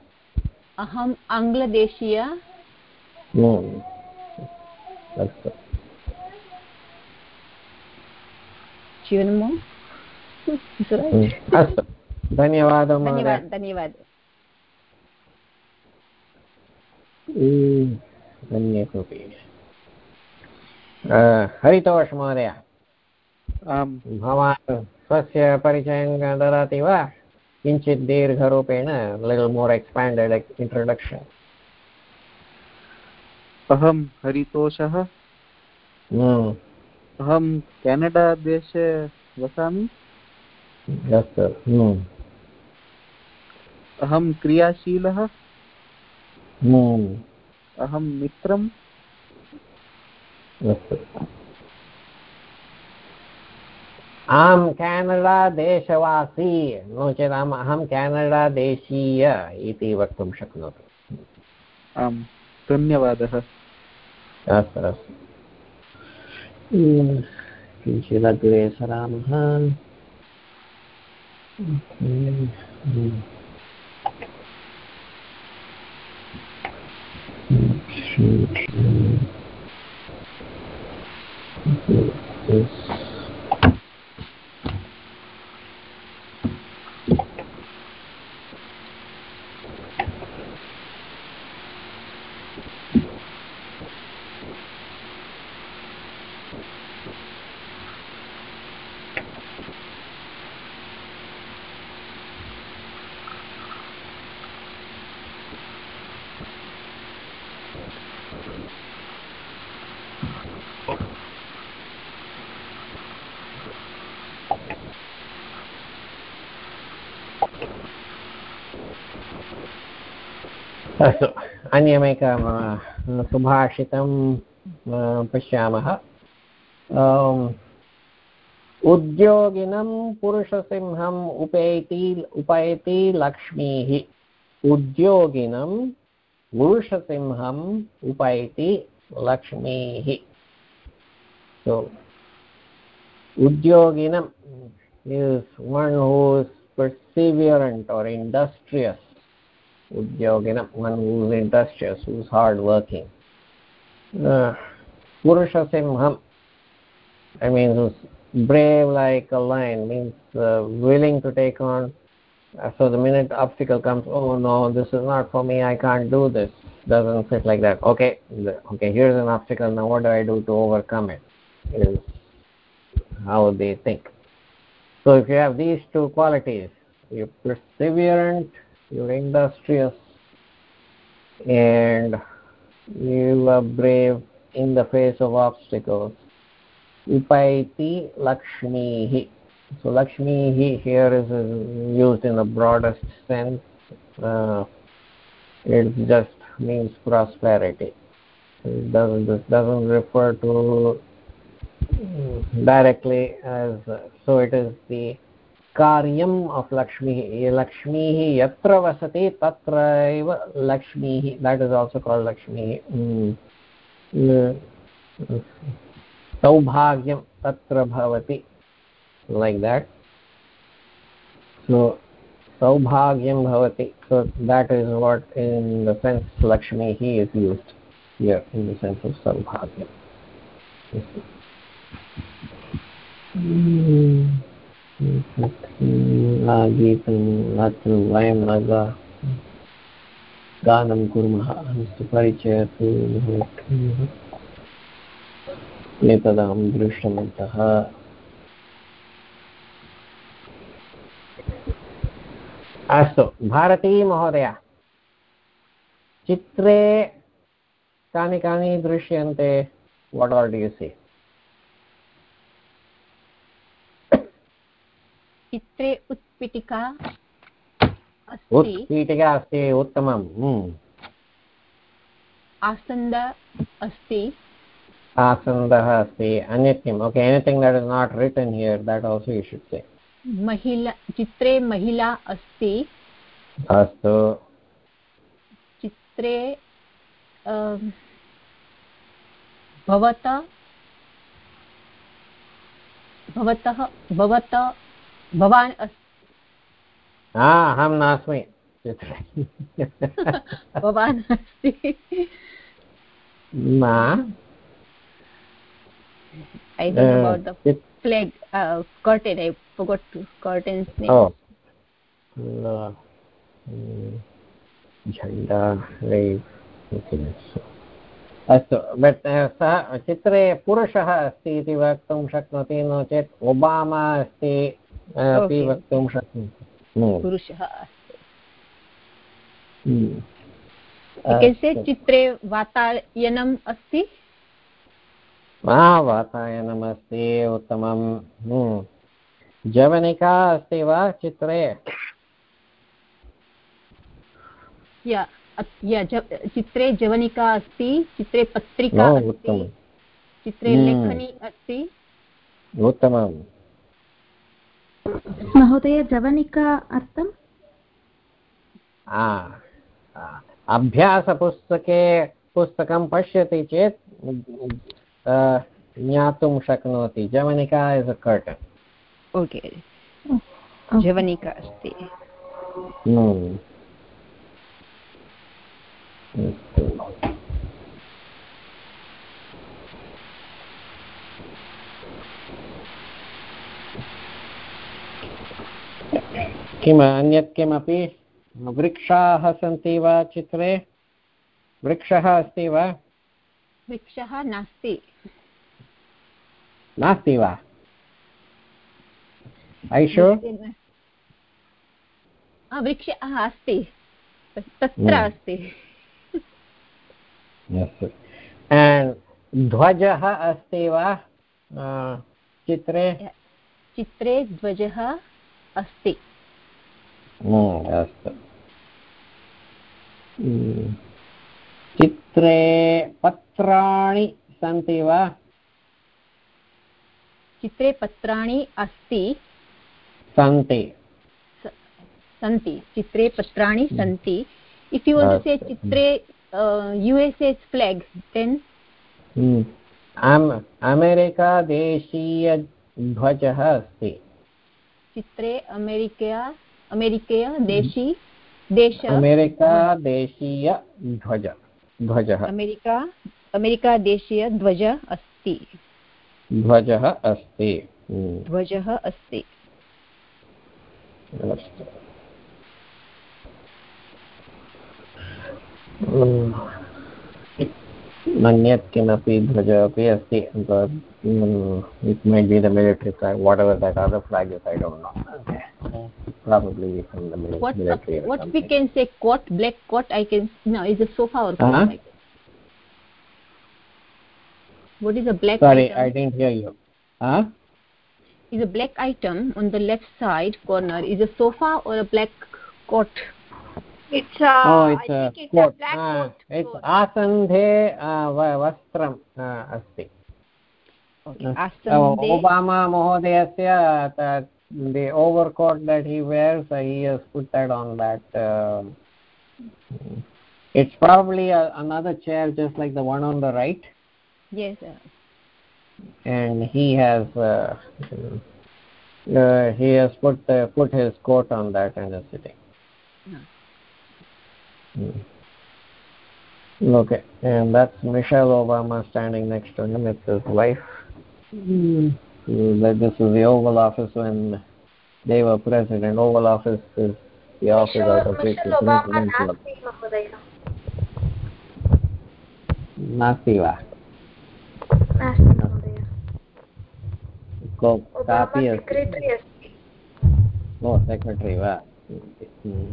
angladeशीया हम्म। अस्तु। अस्तु धन्यवादः महोदय धन्यवाद धन्यवाद हरितोष महोदय। भवान् स्वस्य परिचयं ददाति वा? किञ्चित् दीर्घरूपेण लिटल् मोर् एक्स्पाण्डेड् इण्ट्रोडक्षन् अहं हरितोषः। अहं केनडा देशे वसामि। अहं क्रियाशीलः। अहं मित्रम्। अस्तु अहं केनडा देशवासी नो चेत् अहम् अहं केनडा देशीय इति वक्तुं शक्नोति आम् धन्यवादः। अस्तु अस्तु। किञ्चिदग्रे सरामः। हम्म, Yes. अस्तु। अन्यमेकं सुभाषितं पश्यामः। उद्योगिनं पुरुषसिंहम् उपैति उपैति लक्ष्मीः। उद्योगिनं पुरुषसिंहम् उपैति लक्ष्मीः। So, is one who is perseverant or industrious. Hard working. Uh, Purusha Simham, I mean, who's brave like a lion, means uh, willing to take on. Uh, so the minute obstacle comes, oh no, this is not for me, I can't do this. Doesn't fit like that. Okay, okay, here's an obstacle, now what do I do to overcome it? Is how they think. So if you have these two qualities, you're perseverant, you're industrious, and you are brave in the face of obstacles. Upaiti Lakshmihi. So Lakshmihi here is used in the broadest sense. Uh, it just means prosperity. It doesn't, doesn't refer to mm, directly as so it is the कार्यम् आफ् लक्ष्मीः लक्ष्मीः यत्र वसति तत्र एव लक्ष्मीः देट् इस् आल्सो काल् लक्ष्मीः सौभाग्यं तत्र भवति लैक् देट् सो सौभाग्यं भवति so that is what in the sense लक्ष्मीः is used in the sense of सौभाग्यम् गीतम् अत्र वयं गानं कुर्मः अस्तु परिचय एतदहं दृष्टवन्तः अस्तु, भारती महोदय। चित्रे कानि कानि दृश्यन्ते what are do you see चित्रे उत्पीठिका अस्ति। उत्पीठिका अस्ति उत्तमं हम्म। आसन्द अस्ति। आसन्दः अस्ति अन्यत् किम् okay anything that is not written here that also you should say महिला चित्रे महिला अस्ति। अस्तु। चित्रे अं, भवता भवतः भवत भवान् हा अहं नास्मि। भवान् अस्ति। न I think Uh, about the it- flag uh, curtain. I forgot to curtain's name. ओ न, mm, झण्डा अस्तु बट् सः चित्रे पुरुषः अस्ति इति वक्तुं शक्नोति नो चेत् ओबामा अस्ति। अपि. वक्तुं शक्नोति Hmm. पुरुषः अस्ति अस्तु. चित्रे वातायनम् अस्ति हा वातायनमस्ति उत्तमं Hmm. जवनिका अस्ति वा चित्रे चित्रे जवनिका अस्ति चित्रे पत्रिका अस्ति उत्तमं चित्रे. लेखनी अस्ति उत्तमं महोदय जवनिका अर्थं? आ, आ, अभ्यासपुस्तके पुस्तकं पश्यति चेत् ज्ञातुं शक्नोति। जवनिका इस् अ कर्टन् ओके। जवनिका अस्ति। किम् अन्यत् किमपि वृक्षाः सन्ति वा चित्रे? वृक्षः अस्ति वा? वृक्षः नास्ति। नास्ति वा? ऐषु वृक्षः अस्ति। तत्र Hmm. अस्ति। ध्वजः अस्ति वा? चित्रे? चित्रे ध्वजः अस्ति। अस्तु. चित्रे पत्राणि सन्ति वा चित्रे पत्राणि अस्ति सन्ति सन्ति चित्रे पत्राणि सन्ति इफ् यु वाण्ट् से अस्तु. चित्रे you S S flag then Hmm. अमेरिकादेशीयध्वजः अस्ति चित्रे अमेरिका अमेरिकेय देशी देश अमेरिकादेशीयध्वज ध्वजः अमेरिका अमेरिकादेशीय ध्वज अस्ति। ध्वजः अस्ति. ध्वजः अस्ति. अन्यत् किमपि ध्वज अपि अस्ति। It might be the military flag whatever that other flag is I don't know Probably from the what military what we can say coat black coat i can no is a sofa or coat Uh-huh. like what is a black Sorry, item I didn't hear you. Huh? is a black item on the left side corner is a sofa or a black coat It's uh, oh, it's I a think it's coat. a black Ah, coat. it's coat. आसन्धे uh, व- वस्त्रम् uh, अस्ति okay Uh, asande Obama Mohodayasya, that the overcoat that he wears, uh, he has put that on that. Uh, it's probably a, another chair just like the one on the right, yes uh, and he has uh, uh, he has put uh, put his coat on that and is sitting. Hmm. Okay, and that's Michelle Obama standing next to him. It's his wife. Mm This is the Oval Office when they were president. Oval Office is the office out of which the Michelle Obama president was. नास्ति महोदय नास्ति वा नास्ति महोदय को ओबामा कापि अस्ति सेक्रेटरी अस्ति ओ सेक्रेटरी वा Hmm.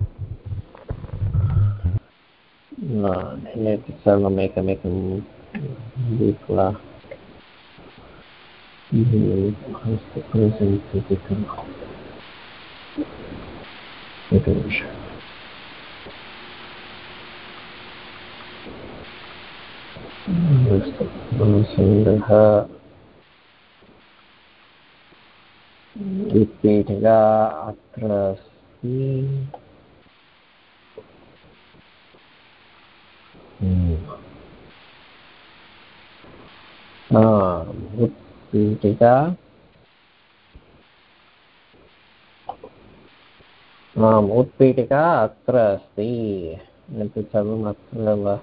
No, let's सर्वमेकमेकं दीत्वा अस्तु present इति कुर्मः. एकनिमिषम् अस्तु सङ्ग्रह उत्पीठिका अत्र अस्ति उत्पीठिका आम् उत्पीठिका अत्र अस्ति एतत् सर्वम् अत्र वा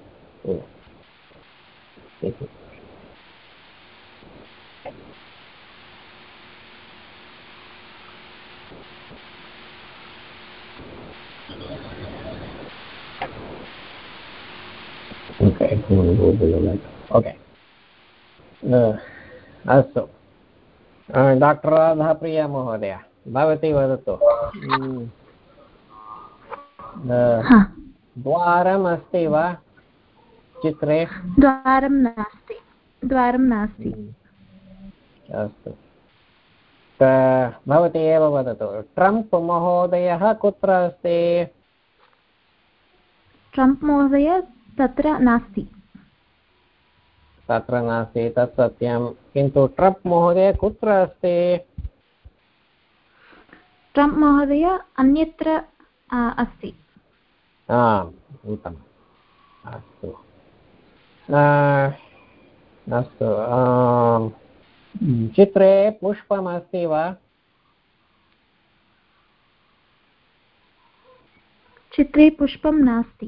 okay okay अस्तु। डाक्टर् राधाप्रिया महोदय भवती वदतु। द्वारम् अस्ति वा चित्रे? द्वारं नास्ति। द्वारं नास्ति। अस्तु। भवती एव वदतु। ट्रम्प् महोदयः कुत्र अस्ति? ट्रम्प् महोदय तत्र नास्ति। तत्र नास्ति तत् सत्यं किन्तु ट्रम्प् महोदय कुत्र अस्ति? ट्रम्प् महोदय अन्यत्र अस्ति। आम् उत्तमम्। अस्तु। अस्तु चित्रे पुष्पमस्ति वा? चित्रे पुष्पं नास्ति।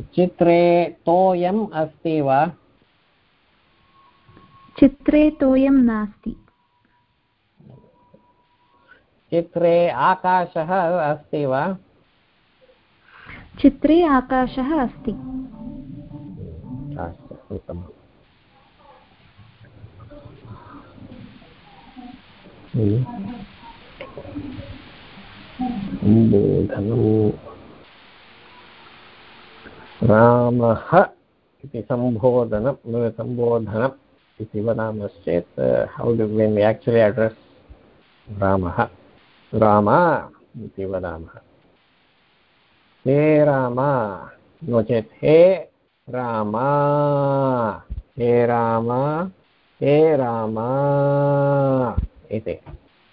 चित्रे तोयम् अस्ति वा? चित्रे तोयं नास्ति। चित्रे आकाशः अस्ति वा? चित्रे आकाशः अस्ति। सम्बोधनम् रामः इति सम्बोधनं, सम्बोधनम् इति वदामश्चेत् how do when actually address रामः. राम इति वदामः. हे राम, नो चेत् हे राम हे राम हे राम इति.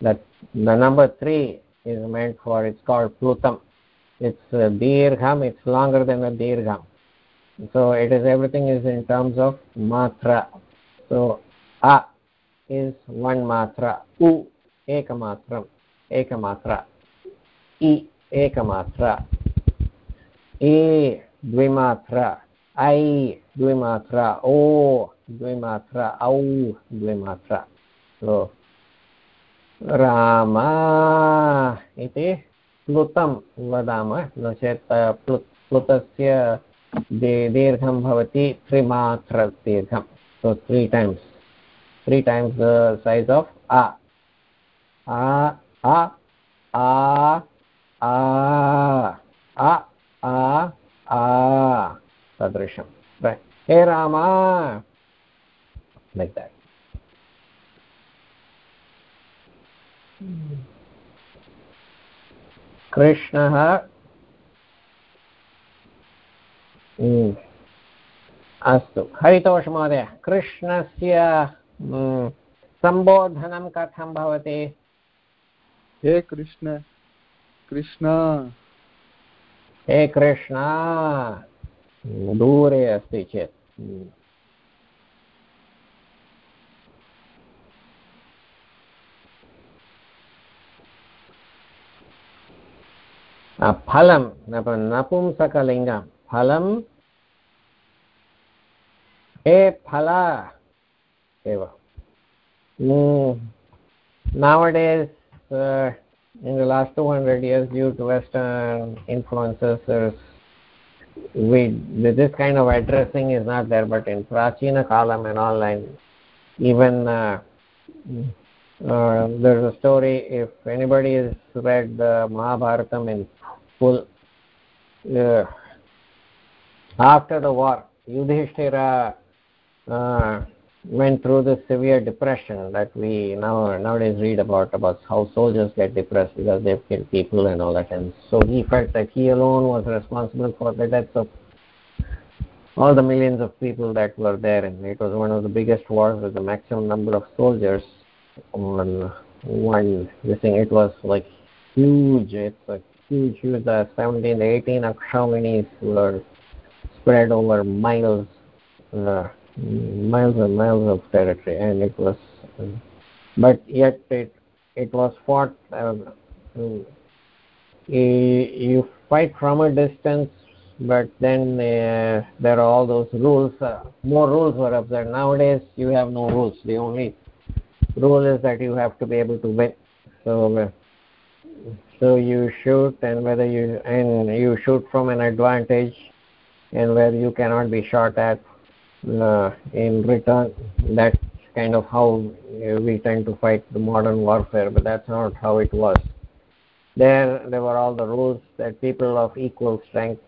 The number 3 is meant for, it's called plutam. it's uh, dirgham it's longer than a dirgham so it is everything is in terms of matra so a is one matra u ekamatram ekamatra i ekamatra e dvimatra i dvimatra o dvimatra au dvimatra so Ram इति प्लुतं वदामः नो चेत् प्लुत्, प्लुतस्य दीर्घं भवति त्रिमात्रदीर्घं. So three times three times the says of आ आ आ आ आ आ तादृशं. हे राम! लैक् देट् कृष्णः अस्तु। हरितोषमहोदय कृष्णस्य सम्बोधनं कथं भवति? हे कृष्ण कृष्ण। हे कृष्ण। दूरे अस्ति चेत्। फलं नपुंसकलिङ्गं फलं हे फल एव nowadays uh, in the last 200 years due to western influences we this kind of addressing is not there but in prachina kalam and online even uh, uh, there's a story if anybody has read the mahabharatam in full uh, after the war yudhishthira uh, went through this severe depression that we now nowadays read about about how soldiers get depressed because they've killed people and all that. And so he felt that he alone was responsible for the deaths of all the millions of people that were there. And it was one of the biggest wars with the maximum number of soldiers on one this thing. It was like huge. It's huge huge the 17 18 akshaminis were spread over miles uh, miles and miles of territory and it was uh, but yet it it was fought uh, you fight from a distance but then uh, there are all those rules uh, more rules were observed. Nowadays you have no rules. The only rule is that you have to be able to win. So uh, so you shoot and whether you and you shoot from an advantage and where you cannot be shot at uh, in return. That's kind of how we tend to fight the modern warfare but that's not how it was. There there were all the rules that people of equal strength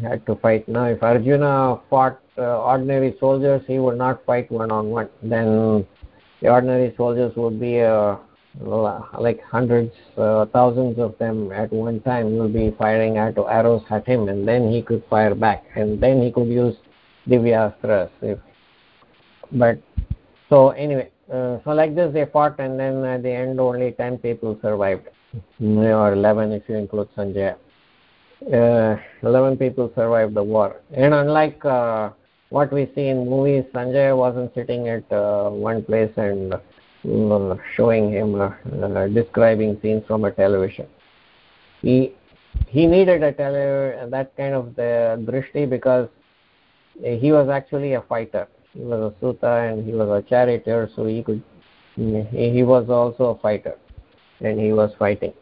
had to fight. Now if arjuna fought uh, ordinary soldiers he would not fight one on one then the ordinary soldiers would be uh, like hundreds uh, thousands of them at one time will be firing arrows at him and then he could fire back and then he could use divyastras if but so anyway uh, so like this they fought and then at the end only 10 people survived. Or 11 if you include sanjay. Uh, 11 people survived the war. And unlike uh, what we see in movies sanjay wasn't sitting at uh, one place and showing him uh, uh, describing scenes from a television. He he needed a tele that kind of the drishti because he was actually a fighter. He was a suta and he was a charioteer so he could he was also a fighter and he was fighting.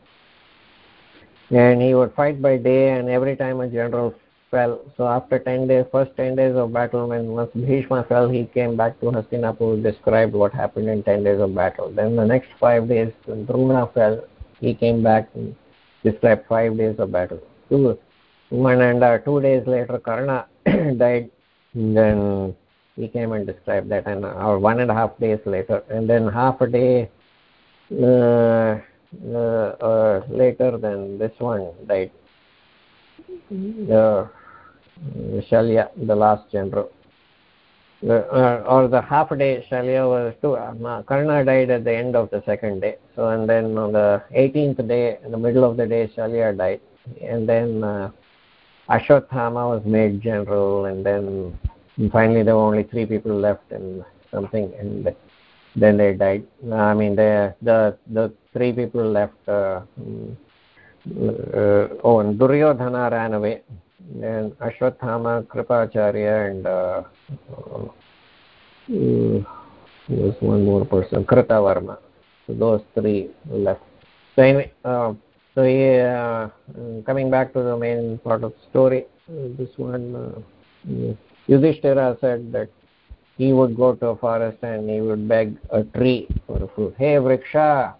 And he would fight by day and every time a general fell. So after 10 days first 10 days of battle when once bhishma fell he came back to hastinapur described what happened in 10 days of battle. Then the next 5 days when fell he came back and described 5 days of battle. Two uh, 2 days later karna died. Then he came and described that and or one and a half days later and then half a day uh, uh, uh, later than this one died. The Shalya, the last general. The, uh, or the half day Shalya was two. Uh, Karna died at the end of the second day. So and then on the 18th day, in the middle of the day, Shalya died, and then uh, Ashwatthama was made general, and then finally there were only three people left and something, and then they died. I mean, the the the three people left. Uh, uh, oh, and Duryodhana ran away, and Ashwatthama, Kripacharya, and uh, uh, there's one more person, Kritavarma. So those three left. So anyway, uh, so he, uh, coming back to the main part of the story, this one, uh, Yudhishthira said that he would go to a forest and he would beg a tree for fruit. Hey, Vriksha,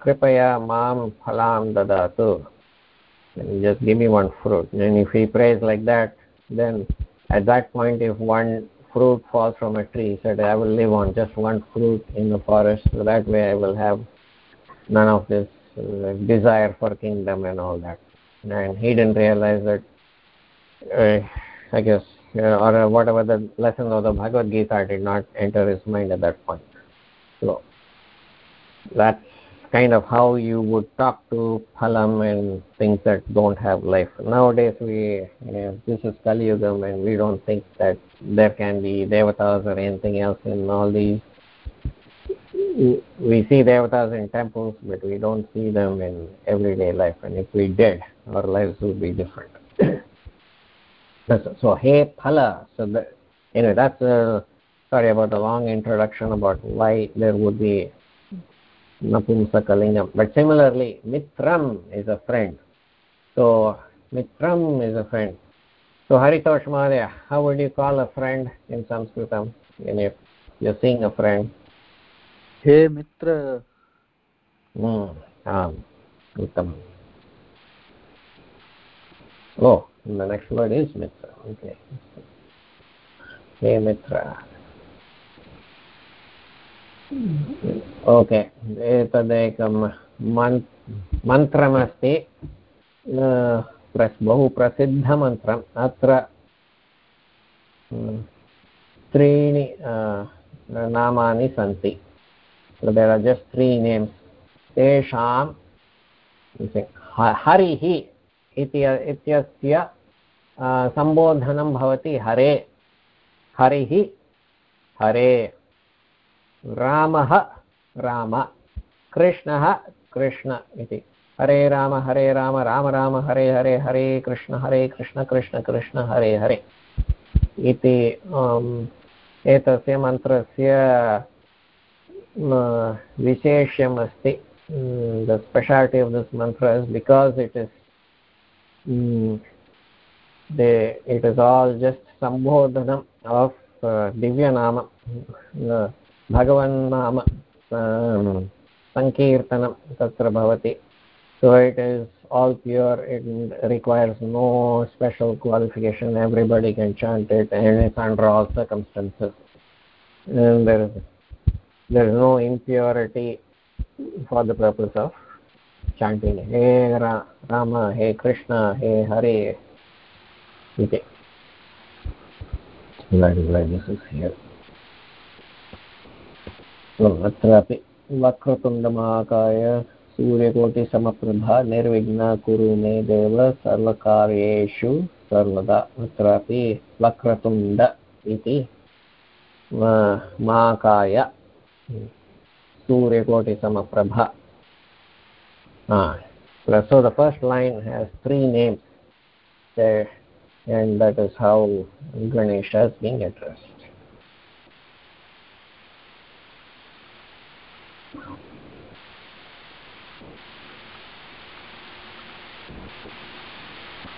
kripaya mam phalam dadatu and just give me one fruit. And if he prays like that then at that point if one fruit falls from a tree he said i will live on just one fruit in the forest. So that way i will have none of this uh, desire for kingdom and all that. And he didn't realize that uh, i guess uh, or uh, whatever the lesson of the bhagavad gita did not enter his mind at that point. So that's kind of how you would talk to phalam and things that don't have life. Nowadays, we you know, this is Kali Yugam and we don't think that there can be devatas or anything else in all these. We see devatas in temples, but we don't see them in everyday life. And if we did, our lives would be different. so, hey phala. So, the, anyway, that's a sorry about the long introduction about why there would be napumsakalingam but similarly mitram is a friend. So mitram is a friend. So haritosh maharya how would you call a friend in sanskritam? When if you're seeing a friend? He mitra. Hmm um uttam oh the next word is mitra. Okay. Hey mitra okay, एतदेकं मन्त्रमस्ति। बहु प्रसिद्धमन्त्रम् अत्र त्रीणि नामानि सन्ति। देर् नेम्स् तेषां हरिः इति, इत्यस्य सम्बोधनं भवति हरे। हरिः, हरे। रामः राम कृष्णः कृष्ण इति। हरे राम हरे राम राम राम हरे हरे हरे कृष्ण हरे कृष्ण कृष्ण कृष्ण हरे हरे। इति एतस्य मन्त्रस्य विशेष्यम् अस्ति the specialty of this mantra is because it is mm, they, it is all just sambodhanam of um, sankirtanam tatra bhavati so it is all pure it requires no special qualification everybody can chant it and it's under all circumstances and there is no impurity for the purpose of chanting Hey Ra Rama, Hey Krishna, Hey Hare. Okay. Like, like this is here. अत्रापि वक्रतुण्डमहाकाय सूर्यकोटिसमप्रभा निर्विघ्ना कुरु मे देव सर्वकार्येषु सर्वदा अत्रापि वक्रतुण्ड इति Suryakotisamapprabha. Ah, so the first line has three names there, and that is how Ganesha is being addressed.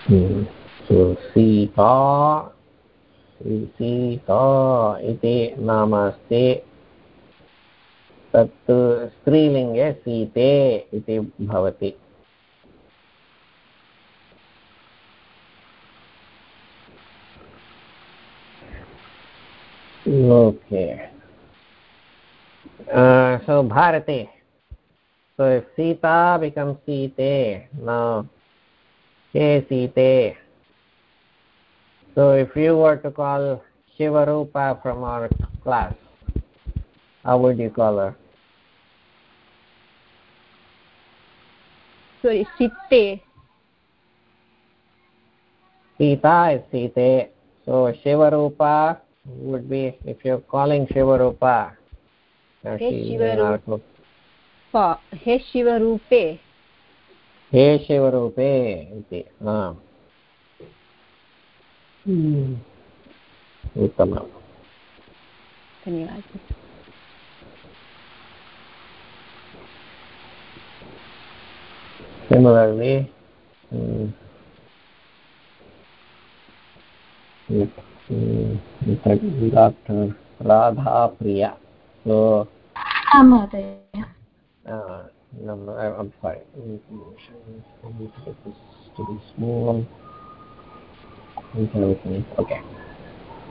Hmm. So Sita, Sita iti namaste तत् स्त्रीलिङ्गे सीते इति भवति okay uh, so bharate so if sita becomes ke site so if you were to call shivarupa from our class how would you call her? Sorry sitte. Sita is site so shivarupa would be if you're calling shivarupa he shivarupa he shivarupe हे शिवरूपे इति उत्तमम् धन्यवादः किमभगिनि Radhapriya no, no, I, I'm sorry. I need to get this to be small. Okay.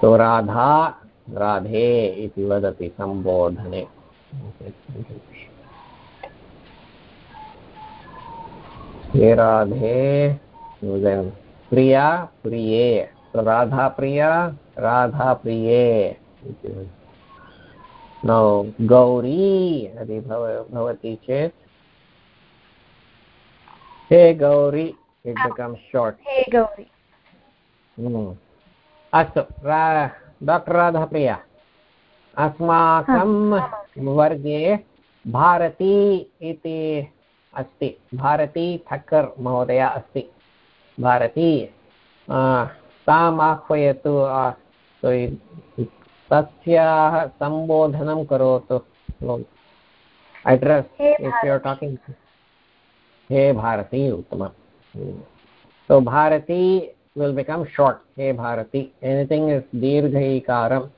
So Radha, Radhe इति वदति सम्बोधने हे Radhe then Priya, Priye. So Radha Priya, Radha Priye. Now Gauri यदि भवति चेत् हे गौरी it becomes short. हे गौरी अस्तु डाक्टर् राधाप्रिया अस्माकं वर्गे भारती इति अस्ति भारती ठक्कर् महोदया अस्ति भारती ताम् आह्वयतु तस्याः सम्बोधनं करोतु address if you are talking हे भारती उत्तम। तो Bharati will become short hey Bharati anything is दीर्घैकारम्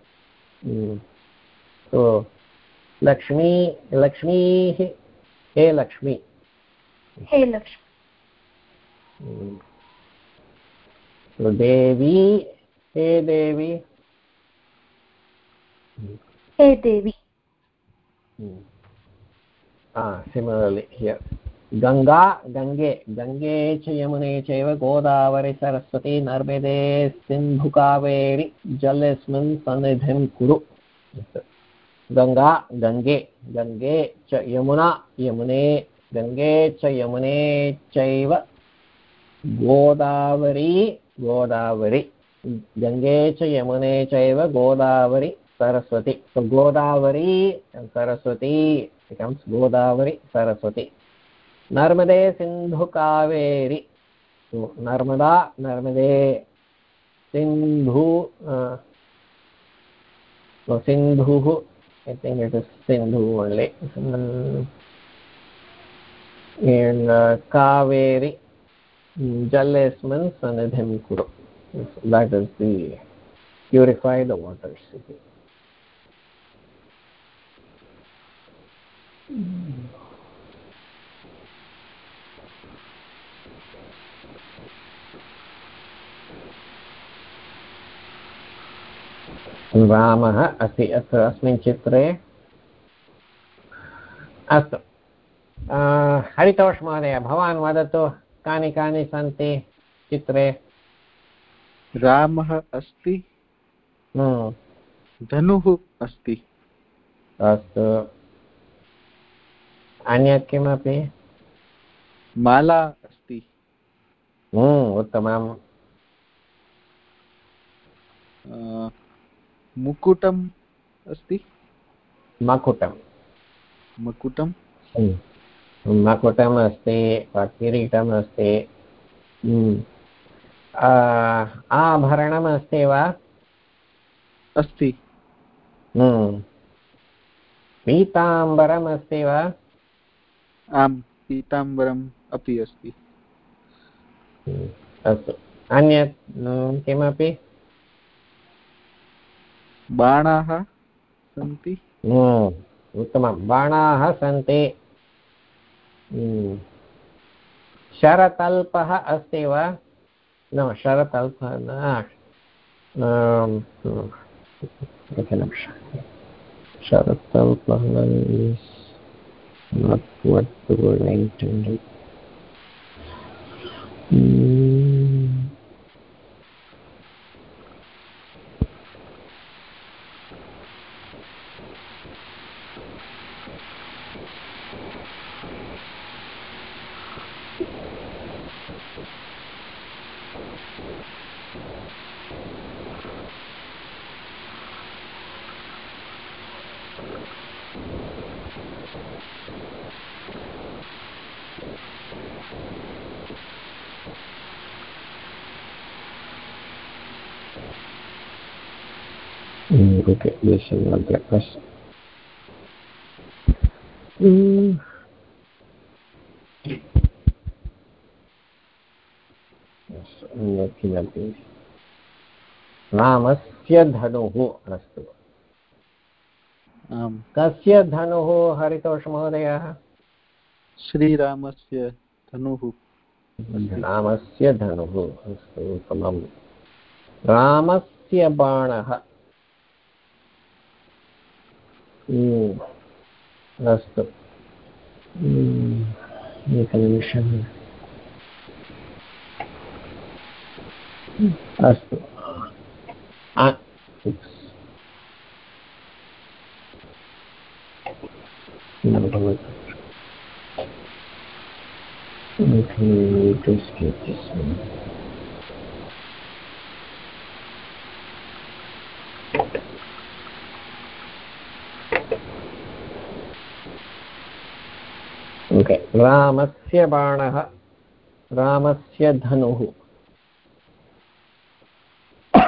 सो लक्ष्मी लक्ष्मीः हे लक्ष्मी। हे Lakshmi. hmm. Devi hey Devi. hmm. Hey Devi. hmm. ah, similarly here Ganga गङ्गे गङ्गे च यमुने चैव गोदावरि, सरस्वती, नर्मदे सिन्धुकावेरि जलेऽस्मिन् सन्निधिं कुरु। गङ्गा गङ्गे गङ्गे च यमुना, यमुने गङ्गे च यमुने चैव गोदावरी, गोदावरि गङ्गे च यमुने चैव Godavari, Saraswati. saraswati becomes godavari saraswati नर्मदे सिन्धु कावेरि। तो नर्मदा, नर्मदे सिंधु तो सिन्धुः सिन्धुः ओण्ले कावेरि, जलेस्मिन् सन्निधिं कुरु। That is the purify the waters रामः अस्ति अत्र अस्मिन् चित्रे। अस्तु। हरितोष महोदय भवान् वदतु कानि कानि सन्ति चित्रे? रामः अस्ति। हम्म। धनुः अस्ति। अस्तु। अन्यत् किमपि? माला अस्ति। हम्म, उत्तमम्। मुकुटम् अस्ति? मकुटं मकुटं हम्म, मकुटम् अस्ति किरीटम् अस्ति। हम्म, आभरणम् अस्ति वा? अस्ति। पीताम्बरम् अस्ति वा? आम् पीताम्बरम् अपि अस्ति। अस्तु। अन्यत् किमपि? बाणाः सन्ति। उत्तमं। बाणाः सन्ति। शरतल्पः अस्ति वा? न, शरतल्पः न। शरतल्पः not what the word I. is not breakfast mm. किमपि रामस्य धनुः अस्तु। आम्। कस्य धनुः हरितोषमहोदयः श्रीरामस्य धनुः। रामस्य धनुः अस्तु उत्तमं रामस्य बाणः। अस्तु एकनिमिषम् अस्तु Okay, just get this one. Okay रामस्य बाणः रामस्य धनुः।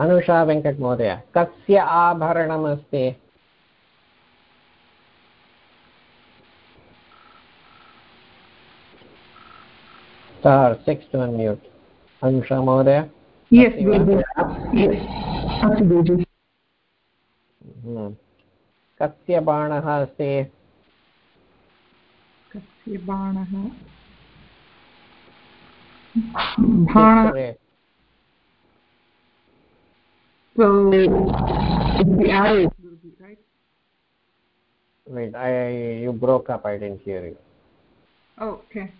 अनुषा वेङ्कटमहोदय कस्य आभरणमस्ति? Star six to unmute. Anusha महोदय? कस्य बाणः अस्ति कस्य बाणः wait i you broke up i didn't hear you Oh, okay.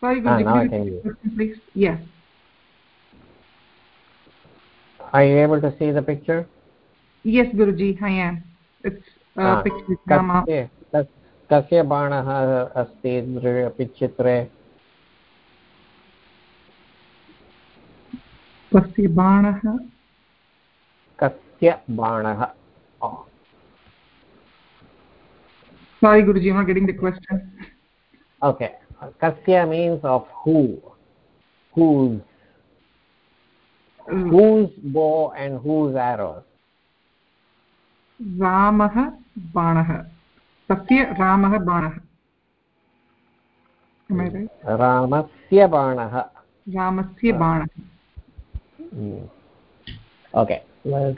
Sorry, Ah, Guruji. now I could you can repeat hear. the question, please? Yes. are you able to see the picture Yes, Guruji, I am. It's Ah, picture with Rama. कस्य कस्- कस्य बाणः अस्ति दृ- अपि बाणः कस्य बाणः Oh, Sorry, Guruji, I'm not getting the question. okay kasya means of who whose Mm. whose bow and whose arrows रामः बाणः। तस्य रामः बाणः? रामस्य बाणः। रामस्य बाणः। let's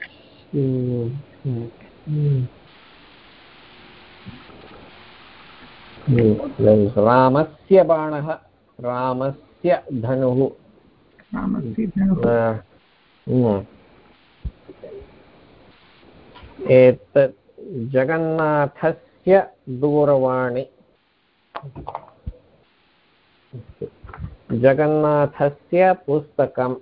mm, mm, mm. Mm, there's रामस्य बाणः रामस्य धनुः। रामस्य धनुः। mm. एतत् जगन्नाथस्य दूरवाणी जगन्नाथस्य पुस्तकम्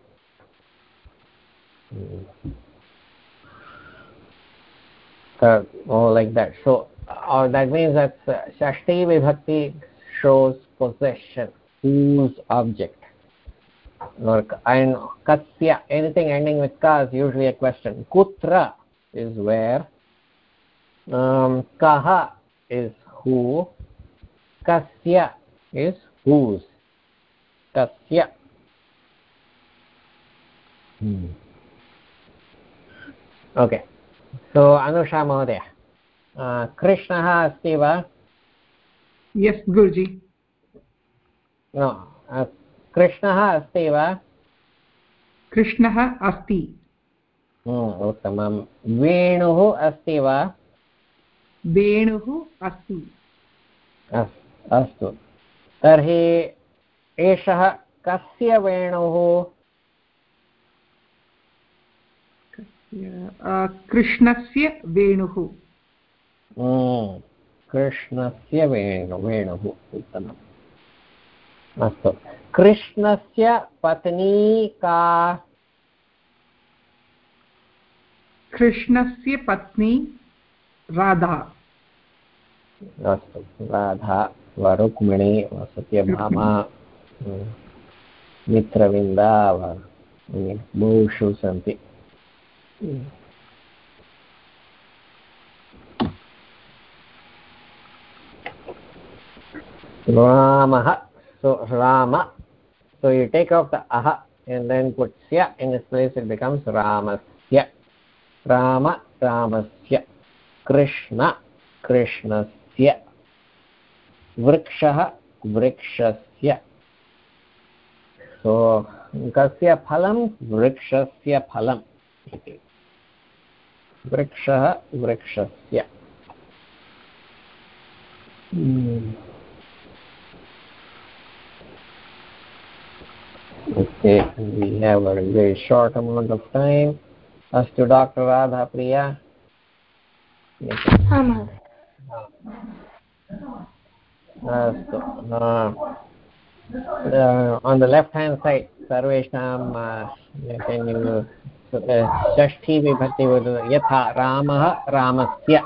uh, oh, or that means that uh, shashti vibhakti shows possession whose object or and kasya anything ending with ka is usually a question kutra is where um, kaha is who kasya is whose kasya hmm. okay so anusha mahodaya uh, कृष्णः अस्ति वा Yes, Guruji. no uh, कृष्णः अस्ति वा कृष्णः अस्ति हम्म, उत्तमं वेणुः अस्ति वा? वेणुः अस्ति। अस्- अस्तु। तर्हि एषः कस्य वेणुः? कृष्णस्य वेणुः। कृष्णस्य वेणु वेणुः उत्तमम्। अस्तु। कृष्णस्य पत्नी का? कृष्णस्य पत्नी राधा। राधा, वरुक्मिणि वसति मामा मित्रविन्दा, बहुषु सन्ति। रामः, so Rama so you take out the uh and then पुट्स्य in this place it becomes रामस्य Rama Ramasya. Krishna Krishnasya. Vrikshah Vrikshasya. So कस्य फलं वृक्षस्य फलम् इति वृक्षः वृक्षस्य Hmm. Okay, we have a very short amount of time. Radha Priya. Yes. हा अस्तु on the left hand side सर्वेषां षष्ठी विभक्ति यथा रामः रामस्य।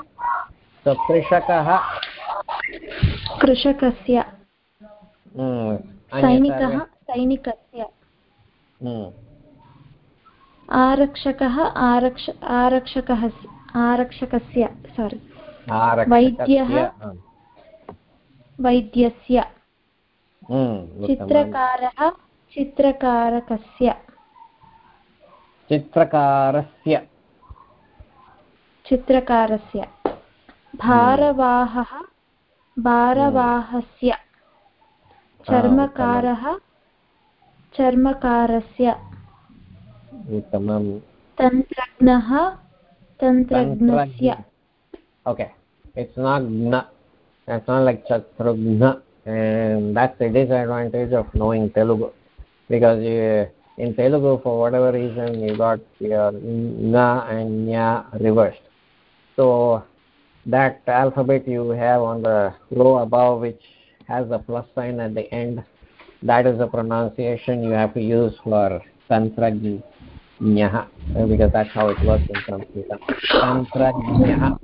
कृषकः। कृषकस्य। हम्म, सैनिकः सैनिकस्य। हम्म, आरक्षकः आरक्ष आरक्षकः आरक्षकस्य सोरि वैद्यः वैद्यस्य। हम्म, चित्रकारः चित्रकारकस्य। चित्रकारस्य। चित्रकारस्य। भारवाहः भारवाहस्य। चर्मकारः चर्मकारस्य। उत्तमं तन्त्रज्ञः तन्त्रज्ञस्य okay it's not gna it's not like chatrugna and that's the disadvantage of knowing telugu because you, in telugu for whatever reason you got your na and nya reversed so that alphabet you have on the row above which has a plus sign at the end that is the pronunciation you have to use for tantrajnah because that's how it works in sanskrit tantrajnah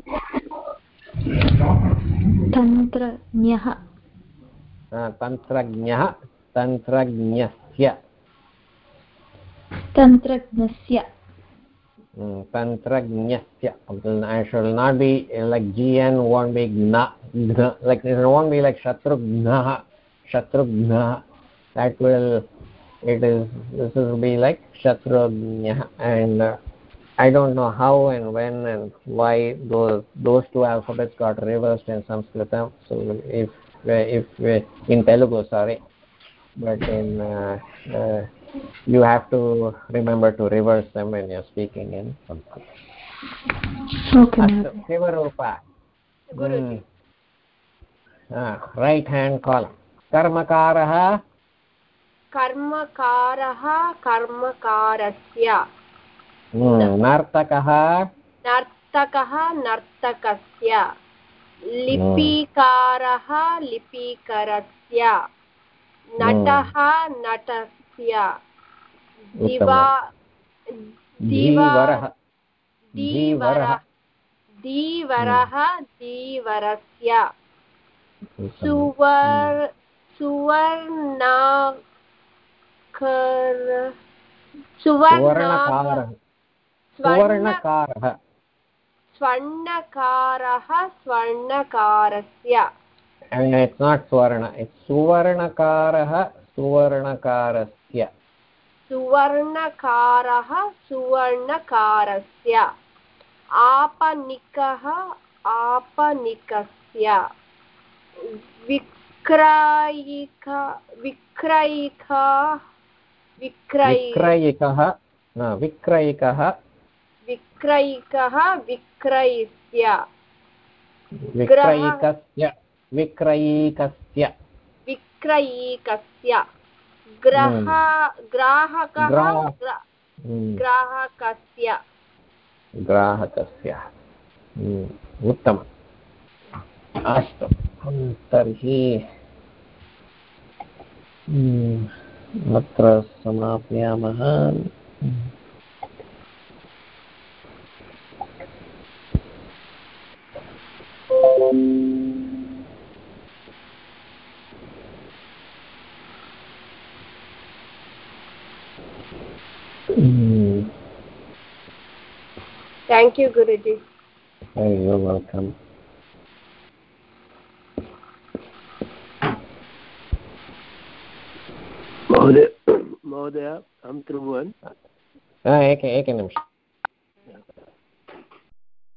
तन्त्रज्ञः तन्त्रज्ञः तन्त्रज्ञस्य तन्त्रज्ञस्य tantrajnasya i shall not be like gn won't be gna, gna like it won't be like shatrugna shatrugna that will it is this will be like shatrugna and uh, i don't know how and when and why those those two alphabets got reversed in sanskrit so if if in telugu sorry but in uh, uh, you have to remember to reverse them when you're speaking in Sanskrit. Okay. Shivarupa. Mm. Ah, right hand column. कर्मकारः कर्मकारः कर्मकारस्य। नर्तकः। नर्तकः नर्तकस्य। लिपिकारः लिपिकरस्य। नटः नटस्य। दिवा धीवरः। धीवरः। धीवरः। धीवरस्य। सुवर् सुवर्णाकर सुवर्णकारः सुवर्णकारः स्वर्णकारः स्वर्णकारस्य। It's not swarna it's suvarnakarah suvarnakarasya. सुवर्णकारः सुवर्णकारस्य। आपनिकः आपनिकस्य। विक्रयिक विक्रयिका विक्रयिकः विक्रयिकः। विक्रयिकः विक्रयिस्य विक्रयिकस्य विक्रयीकस्य। विक्रयीकस्य। ग्रह ग्राहकः ग्राहकस्य। ग्राहकस्य। उत्तमम्। अस्तु। तर्हि अत्र समापयामः Thank you, Guruji. Oh, you're welcome. महोदय महोदय अहं त्रिभुवन्। एक एकनिमिषम्